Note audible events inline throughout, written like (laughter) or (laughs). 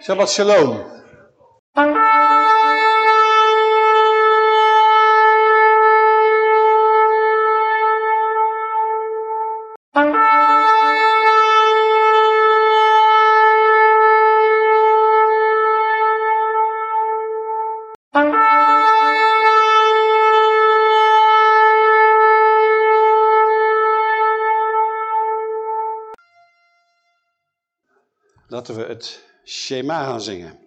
Shabbat shalom. Laten we het Shema zingen.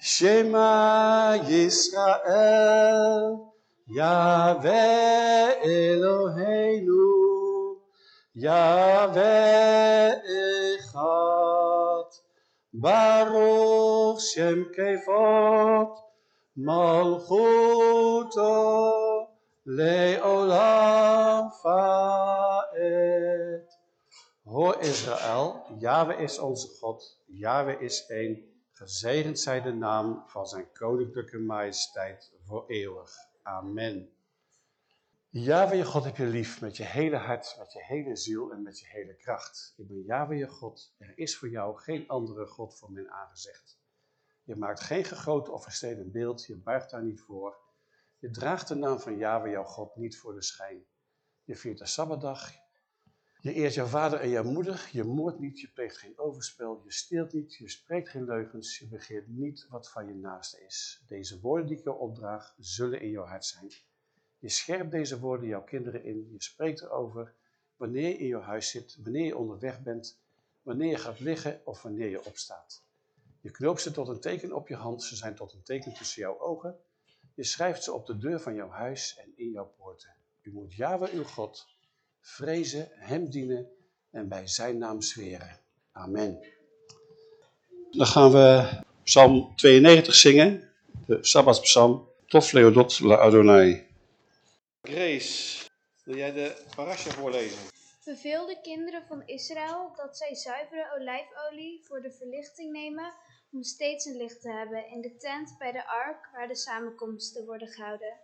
Shema Yisrael, Yahweh Eloheinu, Yahweh Echad, Baruch Shem Kevod, Malchuto Leolam Faed. Hoor Israël, Yahweh is onze God, Yahweh is één. Gezegend zij de naam van zijn koninklijke majesteit voor eeuwig. Amen. Yahweh je God heb je lief met je hele hart, met je hele ziel en met je hele kracht. Ik ben Yahweh je God. Er is voor jou geen andere God voor mijn aangezicht. Je maakt geen gegoten of versteden beeld, je buigt daar niet voor. Je draagt de naam van Yahweh jouw God niet voor de schijn. Je viert de Sabbatdag, je eert jouw vader en jouw moeder, je moordt niet, je pleegt geen overspel, je steelt niet, je spreekt geen leugens, je begeert niet wat van je naaste is. Deze woorden die ik jou opdraag, zullen in jouw hart zijn. Je scherpt deze woorden jouw kinderen in, je spreekt erover wanneer je in jouw huis zit, wanneer je onderweg bent, wanneer je gaat liggen of wanneer je opstaat. Je knoopt ze tot een teken op je hand, ze zijn tot een teken tussen jouw ogen. Je schrijft ze op de deur van jouw huis en in jouw poorten. U moet Yahweh uw God vrezen, hem dienen en bij zijn naam zweren. Amen. Dan gaan we Psalm 92 zingen, de Sabbatspsalm. Tof Leodot la Adonai. Grace, wil jij de parasha voorlezen? Beveel de kinderen van Israël dat zij zuivere olijfolie voor de verlichting nemen om steeds een licht te hebben in de tent bij de ark waar de samenkomsten worden gehouden.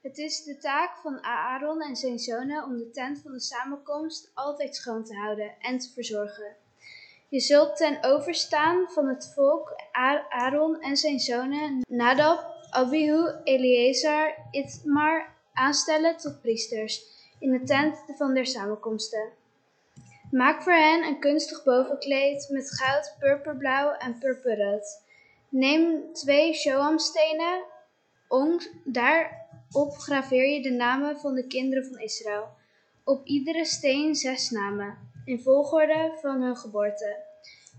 Het is de taak van Aaron en zijn zonen om de tent van de samenkomst altijd schoon te houden en te verzorgen. Je zult ten overstaan van het volk Aaron en zijn zonen Nadab, Abihu, Eleazar, Itmar aanstellen tot priesters in de tent van der samenkomsten. Maak voor hen een kunstig bovenkleed met goud, purperblauw en purperrood. Neem twee shoamstenen, daarop graveer je de namen van de kinderen van Israël. Op iedere steen zes namen, in volgorde van hun geboorte.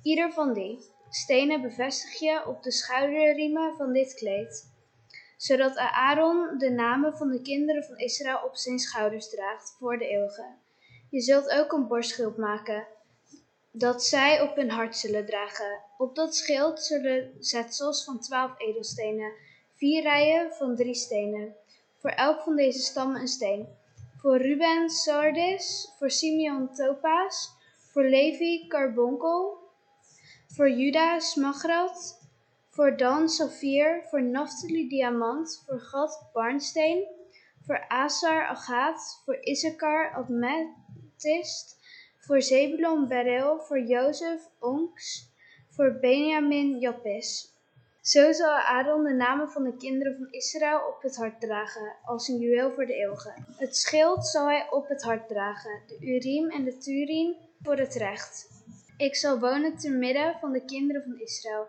Ieder van die stenen bevestig je op de schouderriemen van dit kleed zodat Aaron de namen van de kinderen van Israël op zijn schouders draagt voor de eeuwige. Je zult ook een borstschild maken, dat zij op hun hart zullen dragen. Op dat schild zullen zetsels van twaalf edelstenen, vier rijen van drie stenen, voor elk van deze stammen een steen. Voor Ruben sardis, voor Simeon topaas, voor Levi carbonkel, voor Juda smaragd, voor Dan saffier, voor Naphtali diamant, voor Gad barnsteen, voor Asar agaat, voor Issachar amethyst, voor Zebulon beryl, voor Jozef onks, voor Benjamin jaspis. Zo zal Aaron de namen van de kinderen van Israël op het hart dragen, als een juweel voor de eeuwige. Het schild zal hij op het hart dragen, de Urim en de Turim voor het recht. Ik zal wonen te midden van de kinderen van Israël.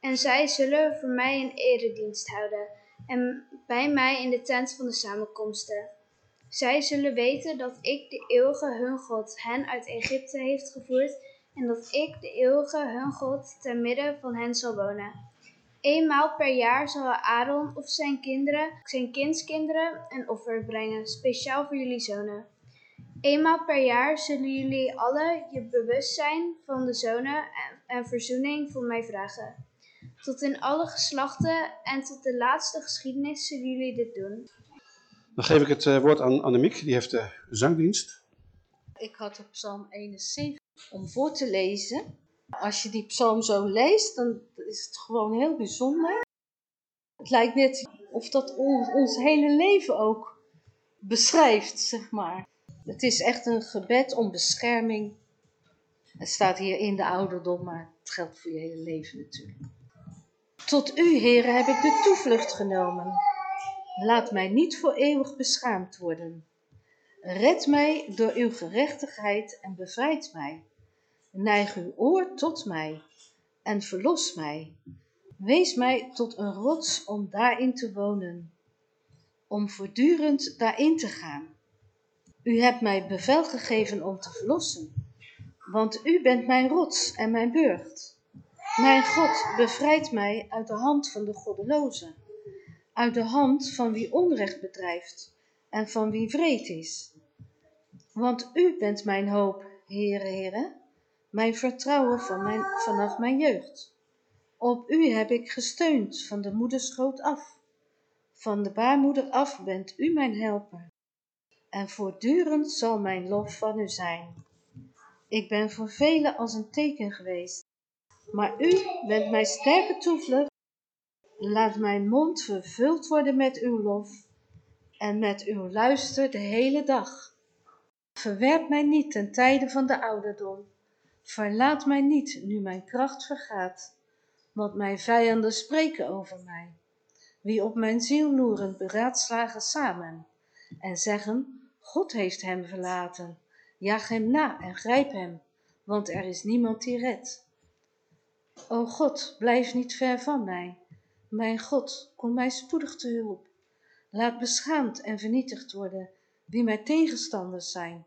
En zij zullen voor mij een eredienst houden en bij mij in de tent van de samenkomsten. Zij zullen weten dat ik, de eeuwige hun God, hen uit Egypte heeft gevoerd en dat ik, de eeuwige hun God, te midden van hen zal wonen. Eenmaal per jaar zal Aaron of zijn kinderen, zijn kindskinderen, een offer brengen, speciaal voor jullie zonen. Eenmaal per jaar zullen jullie alle je bewust zijn van de zonen en, en verzoening voor mij vragen. Tot in alle geslachten en tot de laatste geschiedenis zullen jullie dit doen. Dan geef ik het uh, woord aan Annemiek, die heeft de zangdienst. Ik had op Psalm 71 om voor te lezen. Als je die psalm zo leest, dan is het gewoon heel bijzonder. Het lijkt net of dat ons, hele leven ook beschrijft, zeg maar. Het is echt een gebed om bescherming Het staat hier in de ouderdom, maar het geldt voor je hele leven natuurlijk. Tot u, Heere, heb ik de toevlucht genomen. Laat mij niet voor eeuwig beschaamd worden. Red mij door uw gerechtigheid en bevrijd mij. Neig uw oor tot mij en verlos mij. Wees mij tot een rots om daarin te wonen, om voortdurend daarin te gaan. U hebt mij bevel gegeven om te verlossen, want u bent mijn rots en mijn burcht. Mijn God bevrijdt mij uit de hand van de goddelozen, uit de hand van wie onrecht bedrijft en van wie vreed is. Want u bent mijn hoop, Heere, Heere, mijn vertrouwen van mijn, vanaf mijn jeugd. Op u heb ik gesteund van de moederschoot af. Van de baarmoeder af bent u mijn helper. En voortdurend zal mijn lof van u zijn. Ik ben voor velen als een teken geweest. Maar u bent mijn sterke toevlucht. Laat mijn mond vervuld worden met uw lof en met uw luister de hele dag. Verwerp mij niet ten tijde van de ouderdom. Verlaat mij niet nu mijn kracht vergaat, want mijn vijanden spreken over mij. Wie op mijn ziel loeren, beraadslagen samen en zeggen, God heeft hem verlaten. Jaag hem na en grijp hem, want er is niemand die redt. O God, blijf niet ver van mij. Mijn God, kom mij spoedig te hulp. Laat beschaamd en vernietigd worden wie mijn tegenstanders zijn.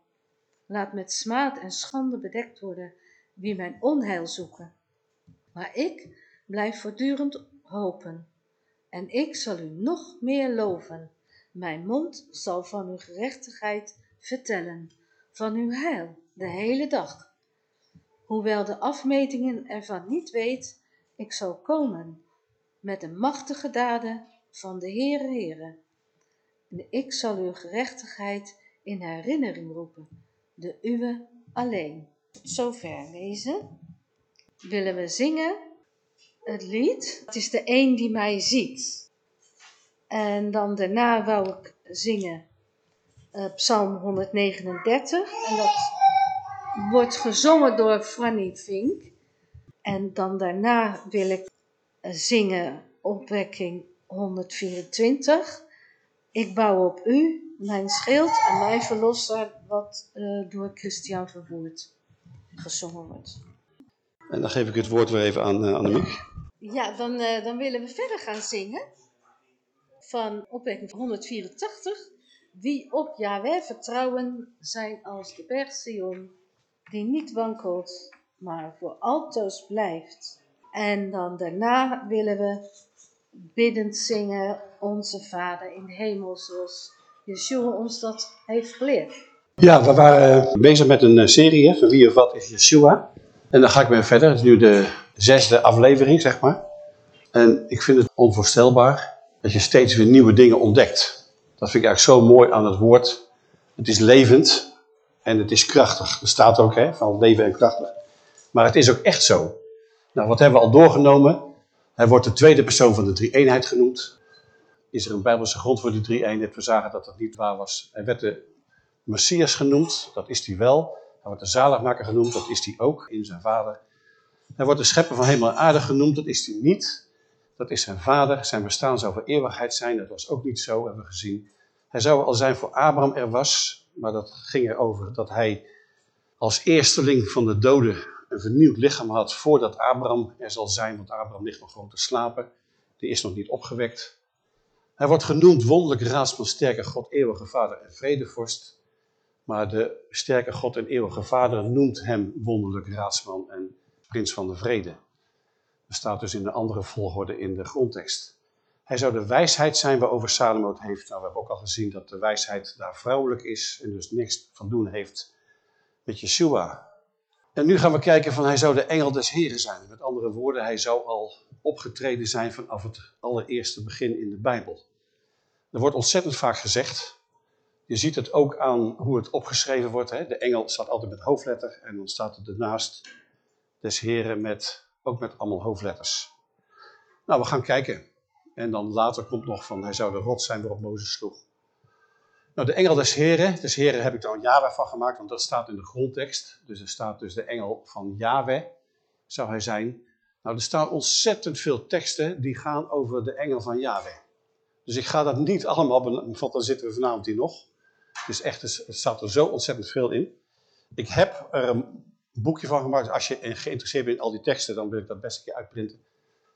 Laat met smaad en schande bedekt worden wie mijn onheil zoeken. Maar ik blijf voortdurend hopen. En ik zal u nog meer loven. Mijn mond zal van uw gerechtigheid vertellen, van uw heil de hele dag. Hoewel de afmetingen ervan niet weet, ik zal komen met de machtige daden van de Heere Heere. En ik zal uw gerechtigheid in herinnering roepen, de uwe alleen. Zover lezen. Willen we zingen het lied. Het is de een die mij ziet. En dan daarna wou ik zingen uh, Psalm 139. En dat wordt gezongen door Franny Vink. En dan daarna wil ik uh, zingen opwekking 124. Ik bouw op u, mijn schild en mijn verlosser, wat uh, door Christian Verwoerd gezongen wordt. En dan geef ik het woord weer even aan uh, Annemiek. Ja, dan, uh, dan willen we verder gaan zingen. Van opwekking 184. Wie op Yahweh vertrouwen zijn als de berg Sion, die niet wankelt, maar voor altoos blijft. En dan daarna willen we biddend zingen, Onze Vader in de hemel, zoals Yeshua ons dat heeft geleerd. Ja, we waren bezig met een serie hè, van wie of wat is Yeshua. En dan ga ik weer verder. Het is nu de zesde aflevering, zeg maar. En ik vind het onvoorstelbaar dat je steeds weer nieuwe dingen ontdekt. Dat vind ik eigenlijk zo mooi aan het woord. Het is levend en het is krachtig. Er staat ook hè, van leven en krachtig. Maar het is ook echt zo. Nou, wat hebben we al doorgenomen? Hij wordt de tweede persoon van de drie-eenheid genoemd. Is er een bijbelse grond voor de drie-eenheid? We zagen dat dat niet waar was. Hij werd de Messias genoemd, dat is hij wel. Hij wordt de zaligmaker genoemd, dat is hij ook in zijn vader. Hij wordt de schepper van hemel en aarde genoemd, dat is hij niet. Dat is zijn vader, zijn bestaan zou voor eeuwigheid zijn, dat was ook niet zo, hebben we gezien. Hij zou al zijn voor Abraham er was, maar dat ging erover dat hij als eersteling van de doden een vernieuwd lichaam had voordat Abraham er zal zijn, want Abraham ligt nog gewoon te slapen. Die is nog niet opgewekt. Hij wordt genoemd wonderlijk raadsman, sterke God, eeuwige vader en vredevorst. Maar de sterke God en eeuwige vader noemt hem wonderlijk raadsman en prins van de vrede. Dat staat dus in een andere volgorde in de grondtekst. Hij zou de wijsheid zijn waarover Salomo het heeft. Nou, we hebben ook al gezien dat de wijsheid daar vrouwelijk is en dus niks van doen heeft met Yeshua. En nu gaan we kijken van hij zou de engel des heren zijn. Met andere woorden, hij zou al opgetreden zijn vanaf het allereerste begin in de Bijbel. Er wordt ontzettend vaak gezegd, je ziet het ook aan hoe het opgeschreven wordt. Hè? De engel staat altijd met hoofdletter en dan staat er ernaast des heren met, ook met allemaal hoofdletters. Nou, we gaan kijken. En dan later komt nog van, hij zou de rot zijn waarop Mozes sloeg. Nou, de engel des heren, des heren heb ik dan Yahweh van gemaakt, want dat staat in de grondtekst. Dus er staat dus de engel van Yahweh, zou hij zijn. Nou, er staan ontzettend veel teksten die gaan over de engel van Yahweh. Dus ik ga dat niet allemaal, want dan zitten we vanavond hier nog. Dus echt, er staat er zo ontzettend veel in. Ik heb er een boekje van gemaakt. Als je geïnteresseerd bent in al die teksten, dan wil ik dat best een keer uitprinten.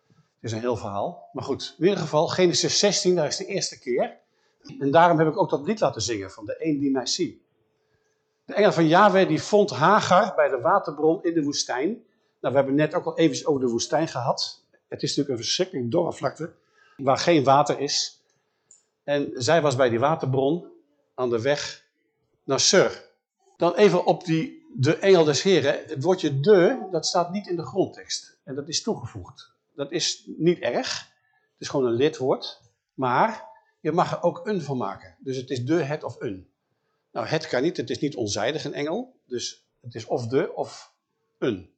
Het is een heel verhaal. Maar goed, in ieder geval, Genesis 16, daar is de eerste keer. En daarom heb ik ook dat lied laten zingen van de een die mij ziet. De engel van Yahweh die vond Hagar bij de waterbron in de woestijn. Nou, we hebben net ook al even over de woestijn gehad. Het is natuurlijk een verschrikkelijk dorre vlakte, waar geen water is. En zij was bij die waterbron aan de weg naar Sur. Dan even op die, de engel des heren. Het woordje de, dat staat niet in de grondtekst. En dat is toegevoegd. Dat is niet erg. Het is gewoon een lidwoord. Maar je mag er ook een van maken. Dus het is de, het of een. Nou, het kan niet. Het is niet onzijdig een engel. Dus het is of de of een.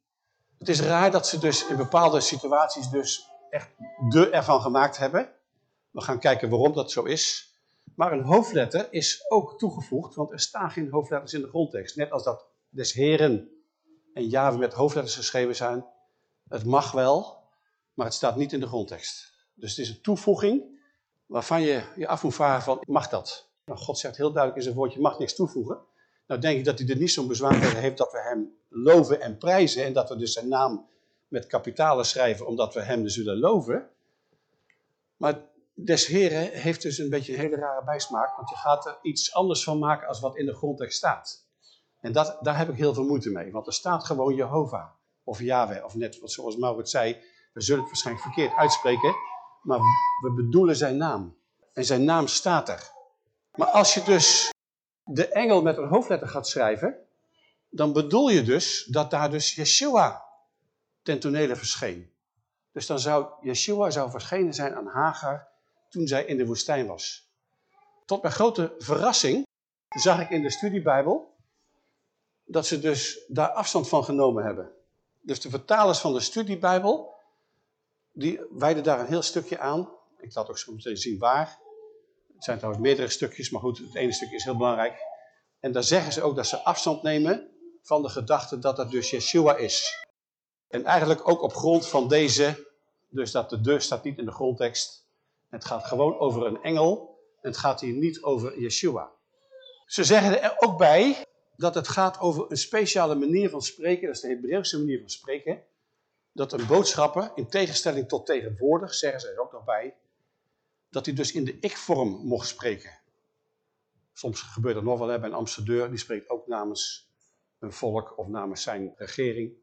Het is raar dat ze dus in bepaalde situaties dus echt de ervan gemaakt hebben. We gaan kijken waarom dat zo is. Maar een hoofdletter is ook toegevoegd, want er staan geen hoofdletters in de grondtekst. Net als dat des heren en Java met hoofdletters geschreven zijn. Het mag wel, maar het staat niet in de grondtekst. Dus het is een toevoeging waarvan je je af moet vragen van, mag dat? Nou, God zegt heel duidelijk in zijn woord, je mag niks toevoegen. Nou denk ik dat hij er niet zo'n bezwaar tegen heeft dat we hem loven en prijzen. En dat we dus zijn naam met kapitalen schrijven, omdat we hem dus zullen loven. Maar des heren heeft dus een beetje een hele rare bijsmaak, want je gaat er iets anders van maken als wat in de grondtekst staat. En dat, daar heb ik heel veel moeite mee, want er staat gewoon Jehovah of Yahweh, of net zoals Maurits zei, we zullen het waarschijnlijk verkeerd uitspreken, maar we bedoelen zijn naam. En zijn naam staat er. Maar als je dus de engel met een hoofdletter gaat schrijven, dan bedoel je dus dat daar dus Yeshua ten tonele verscheen. Dus dan zou Yeshua zou verschenen zijn aan Hagar toen zij in de woestijn was. Tot mijn grote verrassing zag ik in de studiebijbel dat ze dus daar afstand van genomen hebben. Dus de vertalers van de studiebijbel, die wijden daar een heel stukje aan. Ik laat ook zo meteen zien waar. Het zijn trouwens meerdere stukjes, maar goed, het ene stukje is heel belangrijk. En daar zeggen ze ook dat ze afstand nemen van de gedachte dat dat dus Yeshua is. En eigenlijk ook op grond van deze, dus dat de de staat niet in de grondtekst, het gaat gewoon over een engel. En het gaat hier niet over Yeshua. Ze zeggen er ook bij dat het gaat over een speciale manier van spreken. Dat is de Hebreeuwse manier van spreken. Dat een boodschapper, in tegenstelling tot tegenwoordig, zeggen ze er ook nog bij, dat hij dus in de ik-vorm mocht spreken. Soms gebeurt dat nog wel, bij een ambassadeur, die spreekt ook namens een volk of namens zijn regering.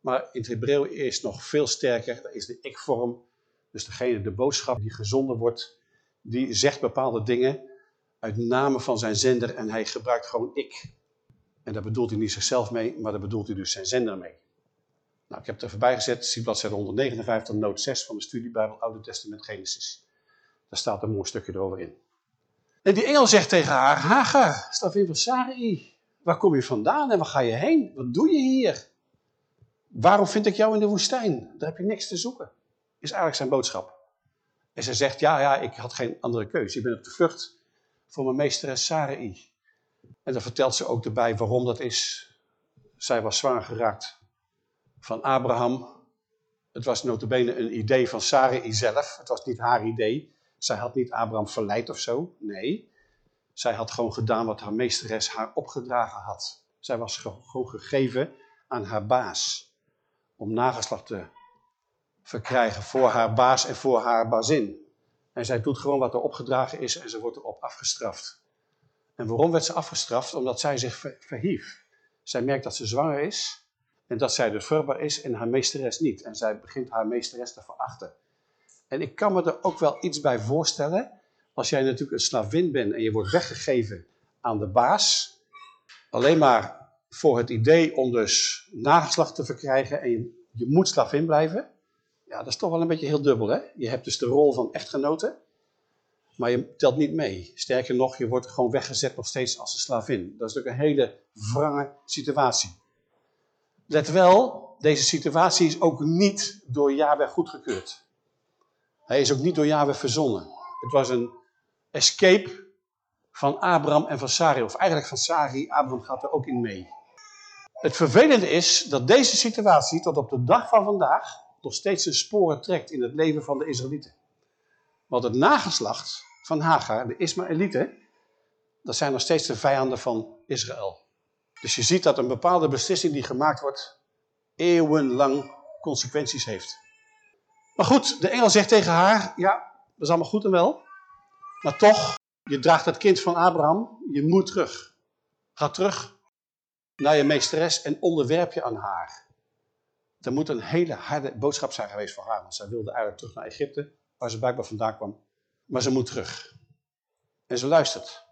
Maar in het Hebreeuw is nog veel sterker, dat is de ik-vorm dus degene, de boodschap die gezonden wordt, die zegt bepaalde dingen uit namen van zijn zender en hij gebruikt gewoon ik. En daar bedoelt hij niet zichzelf mee, maar daar bedoelt hij dus zijn zender mee. Nou, ik heb het er voorbij gezet, zie bladzijde 159, noot 6 van de studiebijbel Oude Testament Genesis. Daar staat een mooi stukje erover in. En die engel zegt tegen haar, Hagar, Stavin van Sarai, waar kom je vandaan en waar ga je heen? Wat doe je hier? Waarom vind ik jou in de woestijn? Daar heb je niks te zoeken is eigenlijk zijn boodschap. En ze zegt, ja, ja, ik had geen andere keuze. Ik ben op de vlucht voor mijn meesteres Sarai. En dan vertelt ze ook erbij waarom dat is. Zij was zwanger geraakt van Abraham. Het was notabene een idee van Sarai zelf. Het was niet haar idee. Zij had niet Abraham verleid of zo. Nee, zij had gewoon gedaan wat haar meesteres haar opgedragen had. Zij was gewoon gegeven aan haar baas. Om nageslacht te verkrijgen voor haar baas en voor haar bazin. En zij doet gewoon wat er opgedragen is en ze wordt erop afgestraft. En waarom werd ze afgestraft? Omdat zij zich verhief. Zij merkt dat ze zwanger is en dat zij dus vruchtbaar is en haar meesteres niet. En zij begint haar meesteres te verachten. En ik kan me er ook wel iets bij voorstellen, als jij natuurlijk een slavin bent en je wordt weggegeven aan de baas, alleen maar voor het idee om dus nageslacht te verkrijgen en je, je moet slavin blijven, ja, dat is toch wel een beetje heel dubbel, hè? Je hebt dus de rol van echtgenote, maar je telt niet mee. Sterker nog, je wordt gewoon weggezet nog steeds als een slavin. Dat is natuurlijk een hele wrange situatie. Let wel, deze situatie is ook niet door Yahweh goedgekeurd. Hij is ook niet door Yahweh verzonnen. Het was een escape van Abraham en van Sarai. Of eigenlijk van Sarai, Abraham gaat er ook in mee. Het vervelende is dat deze situatie tot op de dag van vandaag nog steeds zijn sporen trekt in het leven van de Israëlieten. Want het nageslacht van Hagar, de Ismaëlieten, dat zijn nog steeds de vijanden van Israël. Dus je ziet dat een bepaalde beslissing die gemaakt wordt, eeuwenlang consequenties heeft. Maar goed, de engel zegt tegen haar, ja, dat is allemaal goed en wel. Maar toch, je draagt het kind van Abraham, je moet terug. Ga terug naar je meesteres en onderwerp je aan haar. Dat moet een hele harde boodschap zijn geweest voor haar. Want zij wilde eigenlijk terug naar Egypte, waar ze blijkbaar vandaan kwam. Maar ze moet terug. En ze luistert.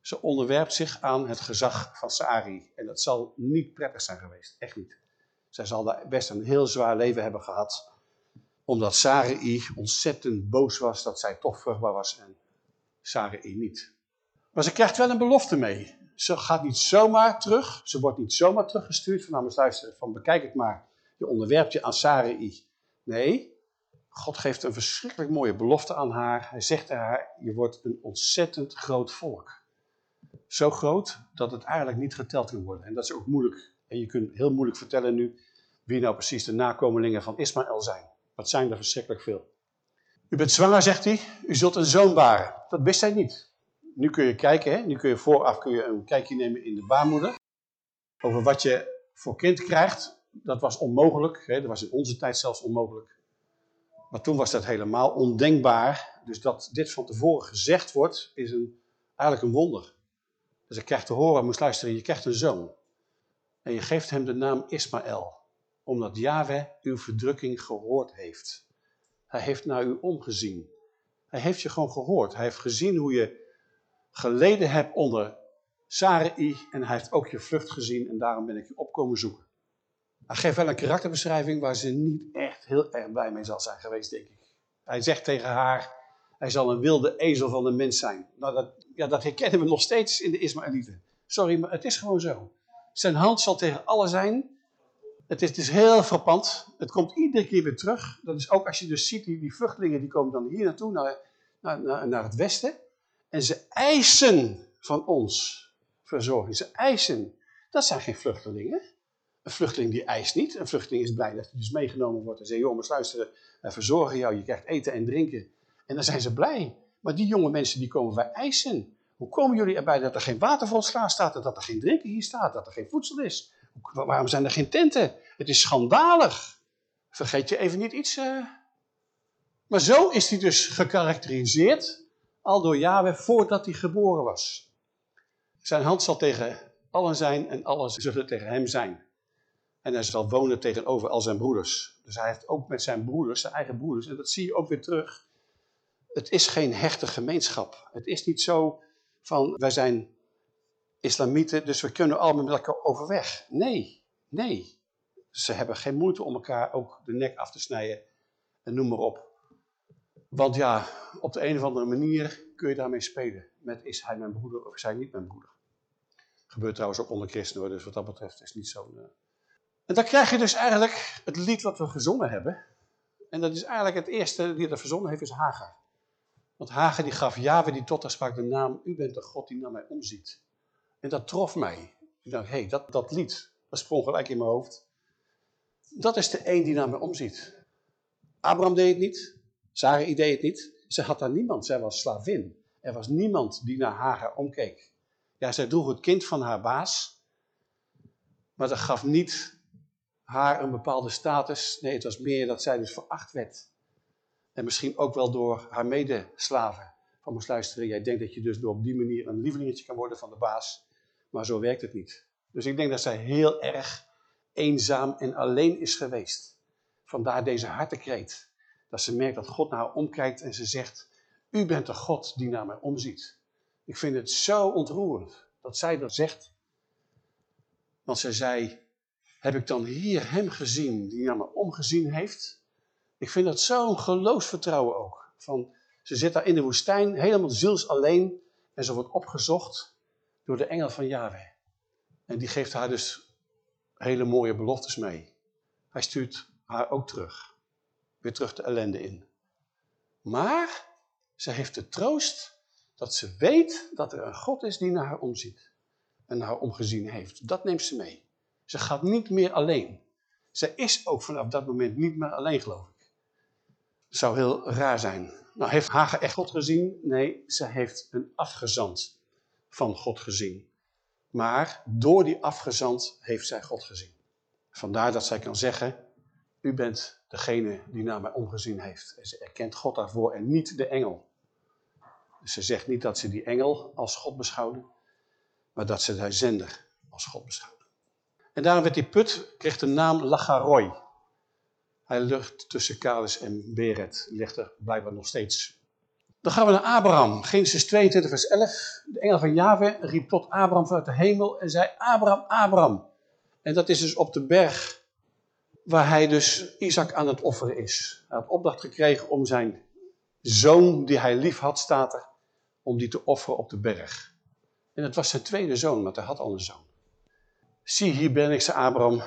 Ze onderwerpt zich aan het gezag van Sari. En dat zal niet prettig zijn geweest. Echt niet. Zij zal daar best een heel zwaar leven hebben gehad. Omdat Sarai ontzettend boos was dat zij toch vruchtbaar was en Sarai niet. Maar ze krijgt wel een belofte mee. Ze gaat niet zomaar terug. Ze wordt niet zomaar teruggestuurd. Van nou, luister, van bekijk het maar. Je onderwerpt je aan Sarai. Nee, God geeft een verschrikkelijk mooie belofte aan haar. Hij zegt tegen haar, je wordt een ontzettend groot volk. Zo groot dat het eigenlijk niet geteld kan worden. En dat is ook moeilijk. En je kunt heel moeilijk vertellen nu wie nou precies de nakomelingen van Ismaël zijn. Wat zijn er verschrikkelijk veel. U bent zwanger, zegt hij. U zult een zoon baren. Dat wist hij niet. Nu kun je kijken, hè? nu kun je vooraf kun je een kijkje nemen in de baarmoeder. Over wat je voor kind krijgt. Dat was onmogelijk. Hè? Dat was in onze tijd zelfs onmogelijk. Maar toen was dat helemaal ondenkbaar. Dus dat dit van tevoren gezegd wordt, is een, eigenlijk een wonder. Dus ik krijg te horen, moest luisteren, je krijgt een zoon. En je geeft hem de naam Ismaël. Omdat Yahweh uw verdrukking gehoord heeft. Hij heeft naar u omgezien. Hij heeft je gewoon gehoord. Hij heeft gezien hoe je geleden hebt onder Sarai. En hij heeft ook je vlucht gezien en daarom ben ik je opkomen zoeken. Hij geeft wel een karakterbeschrijving waar ze niet echt heel erg blij mee zal zijn geweest, denk ik. Hij zegt tegen haar, hij zal een wilde ezel van de mens zijn. Nou, dat, ja, dat herkennen we nog steeds in de Ismaëlieten. Sorry, maar het is gewoon zo. Zijn hand zal tegen alle zijn. Het is, het is heel frappant. Het komt iedere keer weer terug. Dat is ook als je dus ziet, die, die vluchtelingen die komen dan hier naartoe, naar, naar, naar, naar het westen. En ze eisen van ons verzorging. Ze eisen. Dat zijn geen vluchtelingen. Een vluchteling die eist niet. Een vluchteling is blij dat hij dus meegenomen wordt en zegt, jongens luisteren, wij verzorgen jou, je krijgt eten en drinken. En dan zijn ze blij. Maar die jonge mensen die komen wij eisen. Hoe komen jullie erbij dat er geen water voor staat, dat er geen drinken hier staat, dat er geen voedsel is? Waarom zijn er geen tenten? Het is schandalig. Vergeet je even niet iets. Uh... Maar zo is hij dus gekarakteriseerd, al door Yahweh, voordat hij geboren was. Zijn hand zal tegen allen zijn en allen zullen tegen hem zijn. En hij zal wonen tegenover al zijn broeders. Dus hij heeft ook met zijn broeders, zijn eigen broeders, en dat zie je ook weer terug. Het is geen hechte gemeenschap. Het is niet zo van, wij zijn islamieten, dus we kunnen allemaal met elkaar overweg. Nee, nee. Ze hebben geen moeite om elkaar ook de nek af te snijden en noem maar op. Want ja, op de een of andere manier kun je daarmee spelen. Met is hij mijn broeder of is hij niet mijn broeder. Gebeurt trouwens ook onder christenen, dus wat dat betreft is niet zo'n... En dan krijg je dus eigenlijk het lied wat we gezongen hebben. En dat is eigenlijk het eerste die dat verzonnen heeft, is Hagar. Want Hagar die gaf Yahweh die tot haar sprak de naam, u bent de God die naar mij omziet. En dat trof mij. Ik dacht, hé, hey, dat, dat lied, dat sprong gelijk in mijn hoofd. Dat is de een die naar mij omziet. Abraham deed het niet, Sarai deed het niet. Ze had daar niemand, zij was slavin. Er was niemand die naar Hagar omkeek. Ja, zij droeg het kind van haar baas, maar dat gaf niet haar een bepaalde status. Nee, het was meer dat zij dus veracht werd. En misschien ook wel door haar medeslaven. Van moest luisteren, jij denkt dat je dus door op die manier een lievelingetje kan worden van de baas. Maar zo werkt het niet. Dus ik denk dat zij heel erg eenzaam en alleen is geweest. Vandaar deze hartekreet. Dat ze merkt dat God naar haar omkijkt en ze zegt, u bent de God die naar mij omziet. Ik vind het zo ontroerend dat zij dat zegt. Want zij zei, heb ik dan hier hem gezien die naar me omgezien heeft? Ik vind dat zo'n geloofsvertrouwen ook. Van, ze zit daar in de woestijn, helemaal ziels alleen. En ze wordt opgezocht door de engel van Yahweh. En die geeft haar dus hele mooie beloftes mee. Hij stuurt haar ook terug. Weer terug de ellende in. Maar ze heeft de troost Dat ze weet dat er een God is die naar haar omziet. En naar haar omgezien heeft. Dat neemt ze mee. Ze gaat niet meer alleen. Ze is ook vanaf dat moment niet meer alleen, geloof ik. Dat zou heel raar zijn. Nou, heeft Hagar echt God gezien? Nee, ze heeft een afgezant van God gezien. Maar door die afgezant heeft zij God gezien. Vandaar dat zij kan zeggen, u bent degene die naar mij omgezien heeft. En ze erkent God daarvoor en niet de engel. Dus ze zegt niet dat ze die engel als God beschouwde, maar dat ze de zender als God beschouwde. En daarom werd die put, kreeg de naam Lacharoy. Hij ligt tussen Kales en Beret, ligt er blijkbaar nog steeds. Dan gaan we naar Abraham, Genesis 22 vers 11. De engel van Yahweh riep tot Abraham vanuit de hemel en zei, Abraham, Abraham. En dat is dus op de berg waar hij dus Isaac aan het offeren is. Hij had opdracht gekregen om zijn zoon, die hij lief had, staat er, om die te offeren op de berg. En het was zijn tweede zoon, want hij had al een zoon. Zie, hier ben ik, zei Abraham.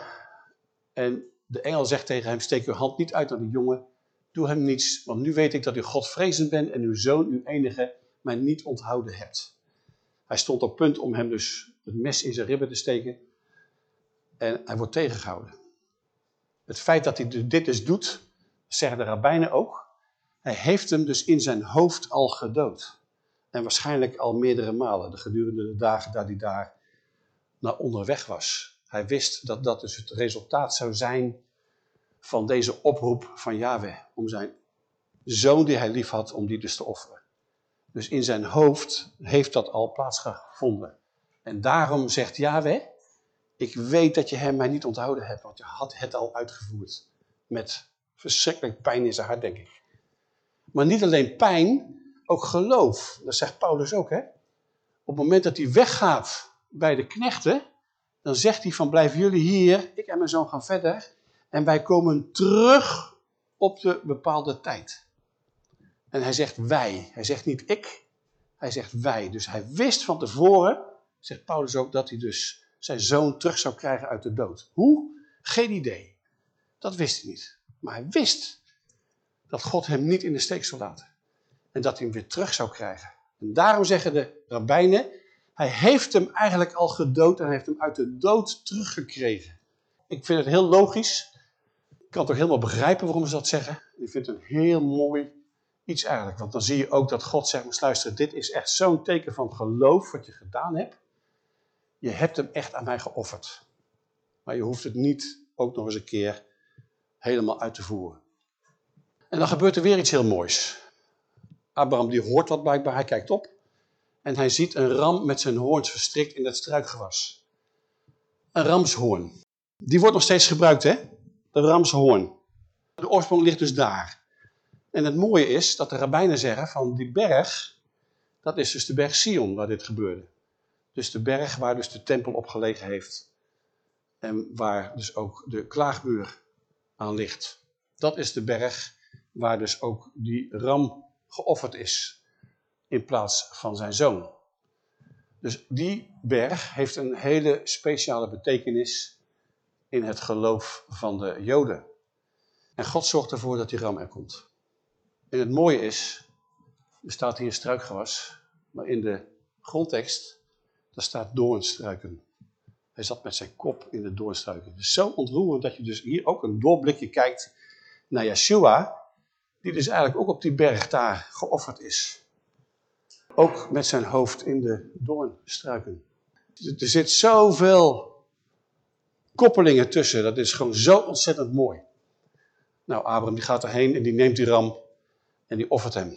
En de engel zegt tegen hem, steek uw hand niet uit naar de jongen. Doe hem niets, want nu weet ik dat u Godvrezend bent en uw zoon, uw enige, mij niet onthouden hebt. Hij stond op punt om hem dus het mes in zijn ribben te steken. En hij wordt tegengehouden. Het feit dat hij dit dus doet, zeggen de rabbijnen ook. Hij heeft hem dus in zijn hoofd al gedood. En waarschijnlijk al meerdere malen, de gedurende de dagen dat hij daar naar onderweg was. Hij wist dat dat dus het resultaat zou zijn van deze oproep van Yahweh. Om zijn zoon die hij lief had, om die dus te offeren. Dus in zijn hoofd heeft dat al plaatsgevonden. En daarom zegt Yahweh, ik weet dat je hem mij niet onthouden hebt, want je had het al uitgevoerd. Met verschrikkelijk pijn in zijn hart, denk ik. Maar niet alleen pijn, ook geloof. Dat zegt Paulus ook, hè. Op het moment dat hij weggaat bij de knechten, dan zegt hij van blijven jullie hier, ik en mijn zoon gaan verder. En wij komen terug op de bepaalde tijd. En hij zegt wij, hij zegt niet ik, hij zegt wij. Dus hij wist van tevoren, zegt Paulus ook, dat hij dus zijn zoon terug zou krijgen uit de dood. Hoe? Geen idee. Dat wist hij niet. Maar hij wist dat God hem niet in de steek zou laten. En dat hij hem weer terug zou krijgen. En daarom zeggen de rabbijnen, hij heeft hem eigenlijk al gedood en heeft hem uit de dood teruggekregen. Ik vind het heel logisch. Ik kan toch helemaal begrijpen waarom ze dat zeggen. Ik vind het een heel mooi iets eigenlijk. Want dan zie je ook dat God zegt, maar luisteren, dit is echt zo'n teken van geloof wat je gedaan hebt. Je hebt hem echt aan mij geofferd. Maar je hoeft het niet ook nog eens een keer helemaal uit te voeren. En dan gebeurt er weer iets heel moois. Abraham die hoort wat blijkbaar, hij kijkt op. En hij ziet een ram met zijn hoorns verstrikt in het struikgewas. Een ramshoorn. Die wordt nog steeds gebruikt, hè? De ramshoorn. De oorsprong ligt dus daar. En het mooie is dat de rabbijnen zeggen van die berg, dat is dus de berg Sion waar dit gebeurde. Dus de berg waar dus de tempel op gelegen heeft. En waar dus ook de klaagmuur aan ligt. Dat is de berg waar dus ook die ram geofferd is. In plaats van zijn zoon. Dus die berg heeft een hele speciale betekenis in het geloof van de joden. En God zorgt ervoor dat die ram er komt. En het mooie is, er staat hier struikgewas, maar in de grondtekst daar staat doornstruiken. Hij zat met zijn kop in de doornstruiken. Het is zo ontroerend dat je dus hier ook een doorblikje kijkt naar Yeshua, die dus eigenlijk ook op die berg daar geofferd is. Ook met zijn hoofd in de doornstruiken. Er zit zoveel koppelingen tussen, dat is gewoon zo ontzettend mooi. Nou, Abraham die gaat erheen en die neemt die ram en die offert hem.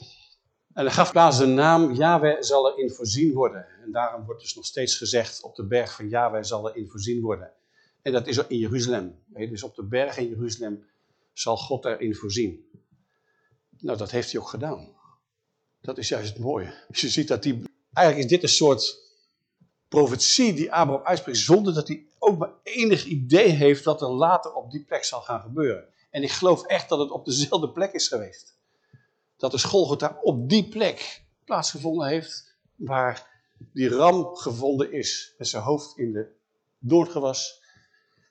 En hij gaf plaats de naam, Yahweh zal erin voorzien worden. En daarom wordt dus nog steeds gezegd, op de berg van Yahweh zal erin voorzien worden. En dat is in Jeruzalem. Dus op de berg in Jeruzalem zal God erin voorzien. Nou, dat heeft hij ook gedaan. Dat is juist het mooie. Je ziet dat die, eigenlijk is dit een soort profetie die Abraham uitspreekt, zonder dat hij ook maar enig idee heeft wat er later op die plek zal gaan gebeuren. En ik geloof echt dat het op dezelfde plek is geweest dat de Golgotha op die plek plaatsgevonden heeft waar die ram gevonden is met zijn hoofd in de doorngewas.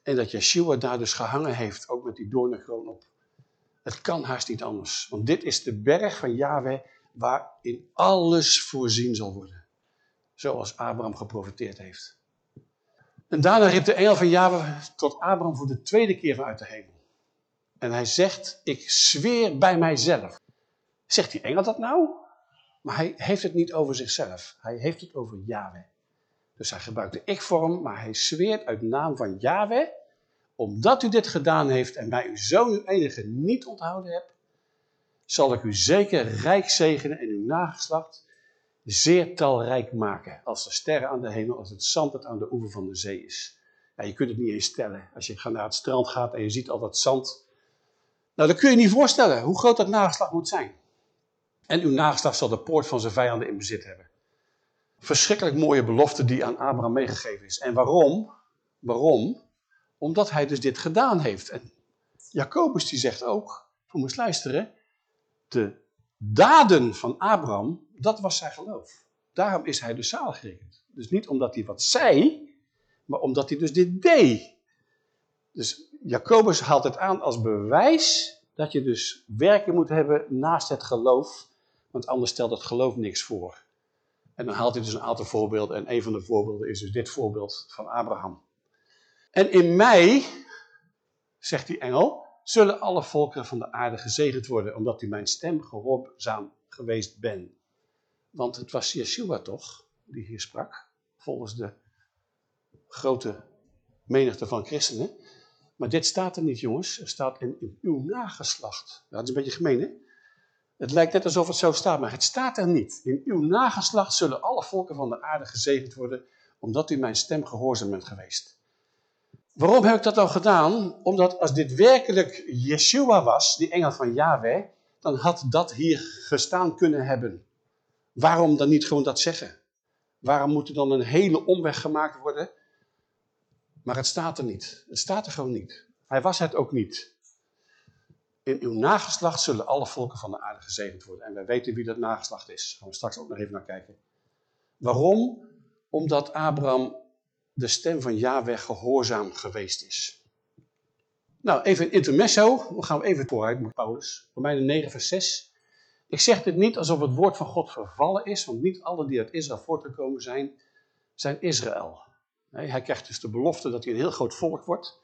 En dat Yeshua daar dus gehangen heeft, ook met die doornenkroon op. Het kan haast niet anders, want dit is de berg van Yahweh waarin alles voorzien zal worden. Zoals Abraham geprofiteerd heeft. En daarna riep de engel van Jahwe tot Abraham voor de tweede keer vanuit de hemel. En hij zegt, ik zweer bij mijzelf. Zegt die engel dat nou? Maar hij heeft het niet over zichzelf. Hij heeft het over Yahweh. Dus hij gebruikt de ik-vorm, maar hij zweert uit naam van Yahweh. Omdat u dit gedaan heeft en bij uw zoon uw enige niet onthouden hebt, zal ik u zeker rijk zegenen en uw nageslacht zeer talrijk maken. Als de sterren aan de hemel, als het zand dat aan de oever van de zee is. Ja, je kunt het niet eens stellen. Als je naar het strand gaat en je ziet al dat zand. Nou, dan kun je niet voorstellen hoe groot dat nageslacht moet zijn. En uw nageslacht zal de poort van zijn vijanden in bezit hebben. Verschrikkelijk mooie belofte die aan Abraham meegegeven is. En waarom? Waarom? Omdat hij dus dit gedaan heeft. En Jacobus die zegt ook, voor moest luisteren, de daden van Abraham, dat was zijn geloof. Daarom is hij dus zalig gerekend. Dus niet omdat hij wat zei, maar omdat hij dus dit deed. Dus Jacobus haalt het aan als bewijs dat je dus werken moet hebben naast het geloof, want anders stelt het geloof niks voor. En dan haalt hij dus een aantal voorbeelden en een van de voorbeelden is dus dit voorbeeld van Abraham. En in mij, zegt die engel, zullen alle volkeren van de aarde gezegend worden, omdat u mijn stem gehoorzaam geweest bent. Want het was Yeshua toch, die hier sprak, volgens de grote menigte van christenen. Maar dit staat er niet, jongens. Er staat in, in uw nageslacht. dat is een beetje gemeen, hè? Het lijkt net alsof het zo staat, maar het staat er niet. In uw nageslacht zullen alle volken van de aarde gezegend worden, omdat u mijn stem gehoorzaam bent geweest. Waarom heb ik dat dan gedaan? Omdat als dit werkelijk Yeshua was, die engel van Yahweh, dan had dat hier gestaan kunnen hebben. Waarom dan niet gewoon dat zeggen? Waarom moet er dan een hele omweg gemaakt worden? Maar het staat er niet. Het staat er gewoon niet. Hij was het ook niet. In uw nageslacht zullen alle volken van de aarde gezegend worden. En wij weten wie dat nageslacht is. Gaan we straks ook nog even naar kijken. Waarom? Omdat Abraham de stem van Yahweh gehoorzaam geweest is. Nou, even een intermezzo. Dan gaan we even vooruit met Paulus. Romeinen 9 vers 6. Ik zeg dit niet alsof het woord van God vervallen is, want niet alle die uit Israël voortgekomen zijn, zijn Israël. Hij krijgt dus de belofte dat hij een heel groot volk wordt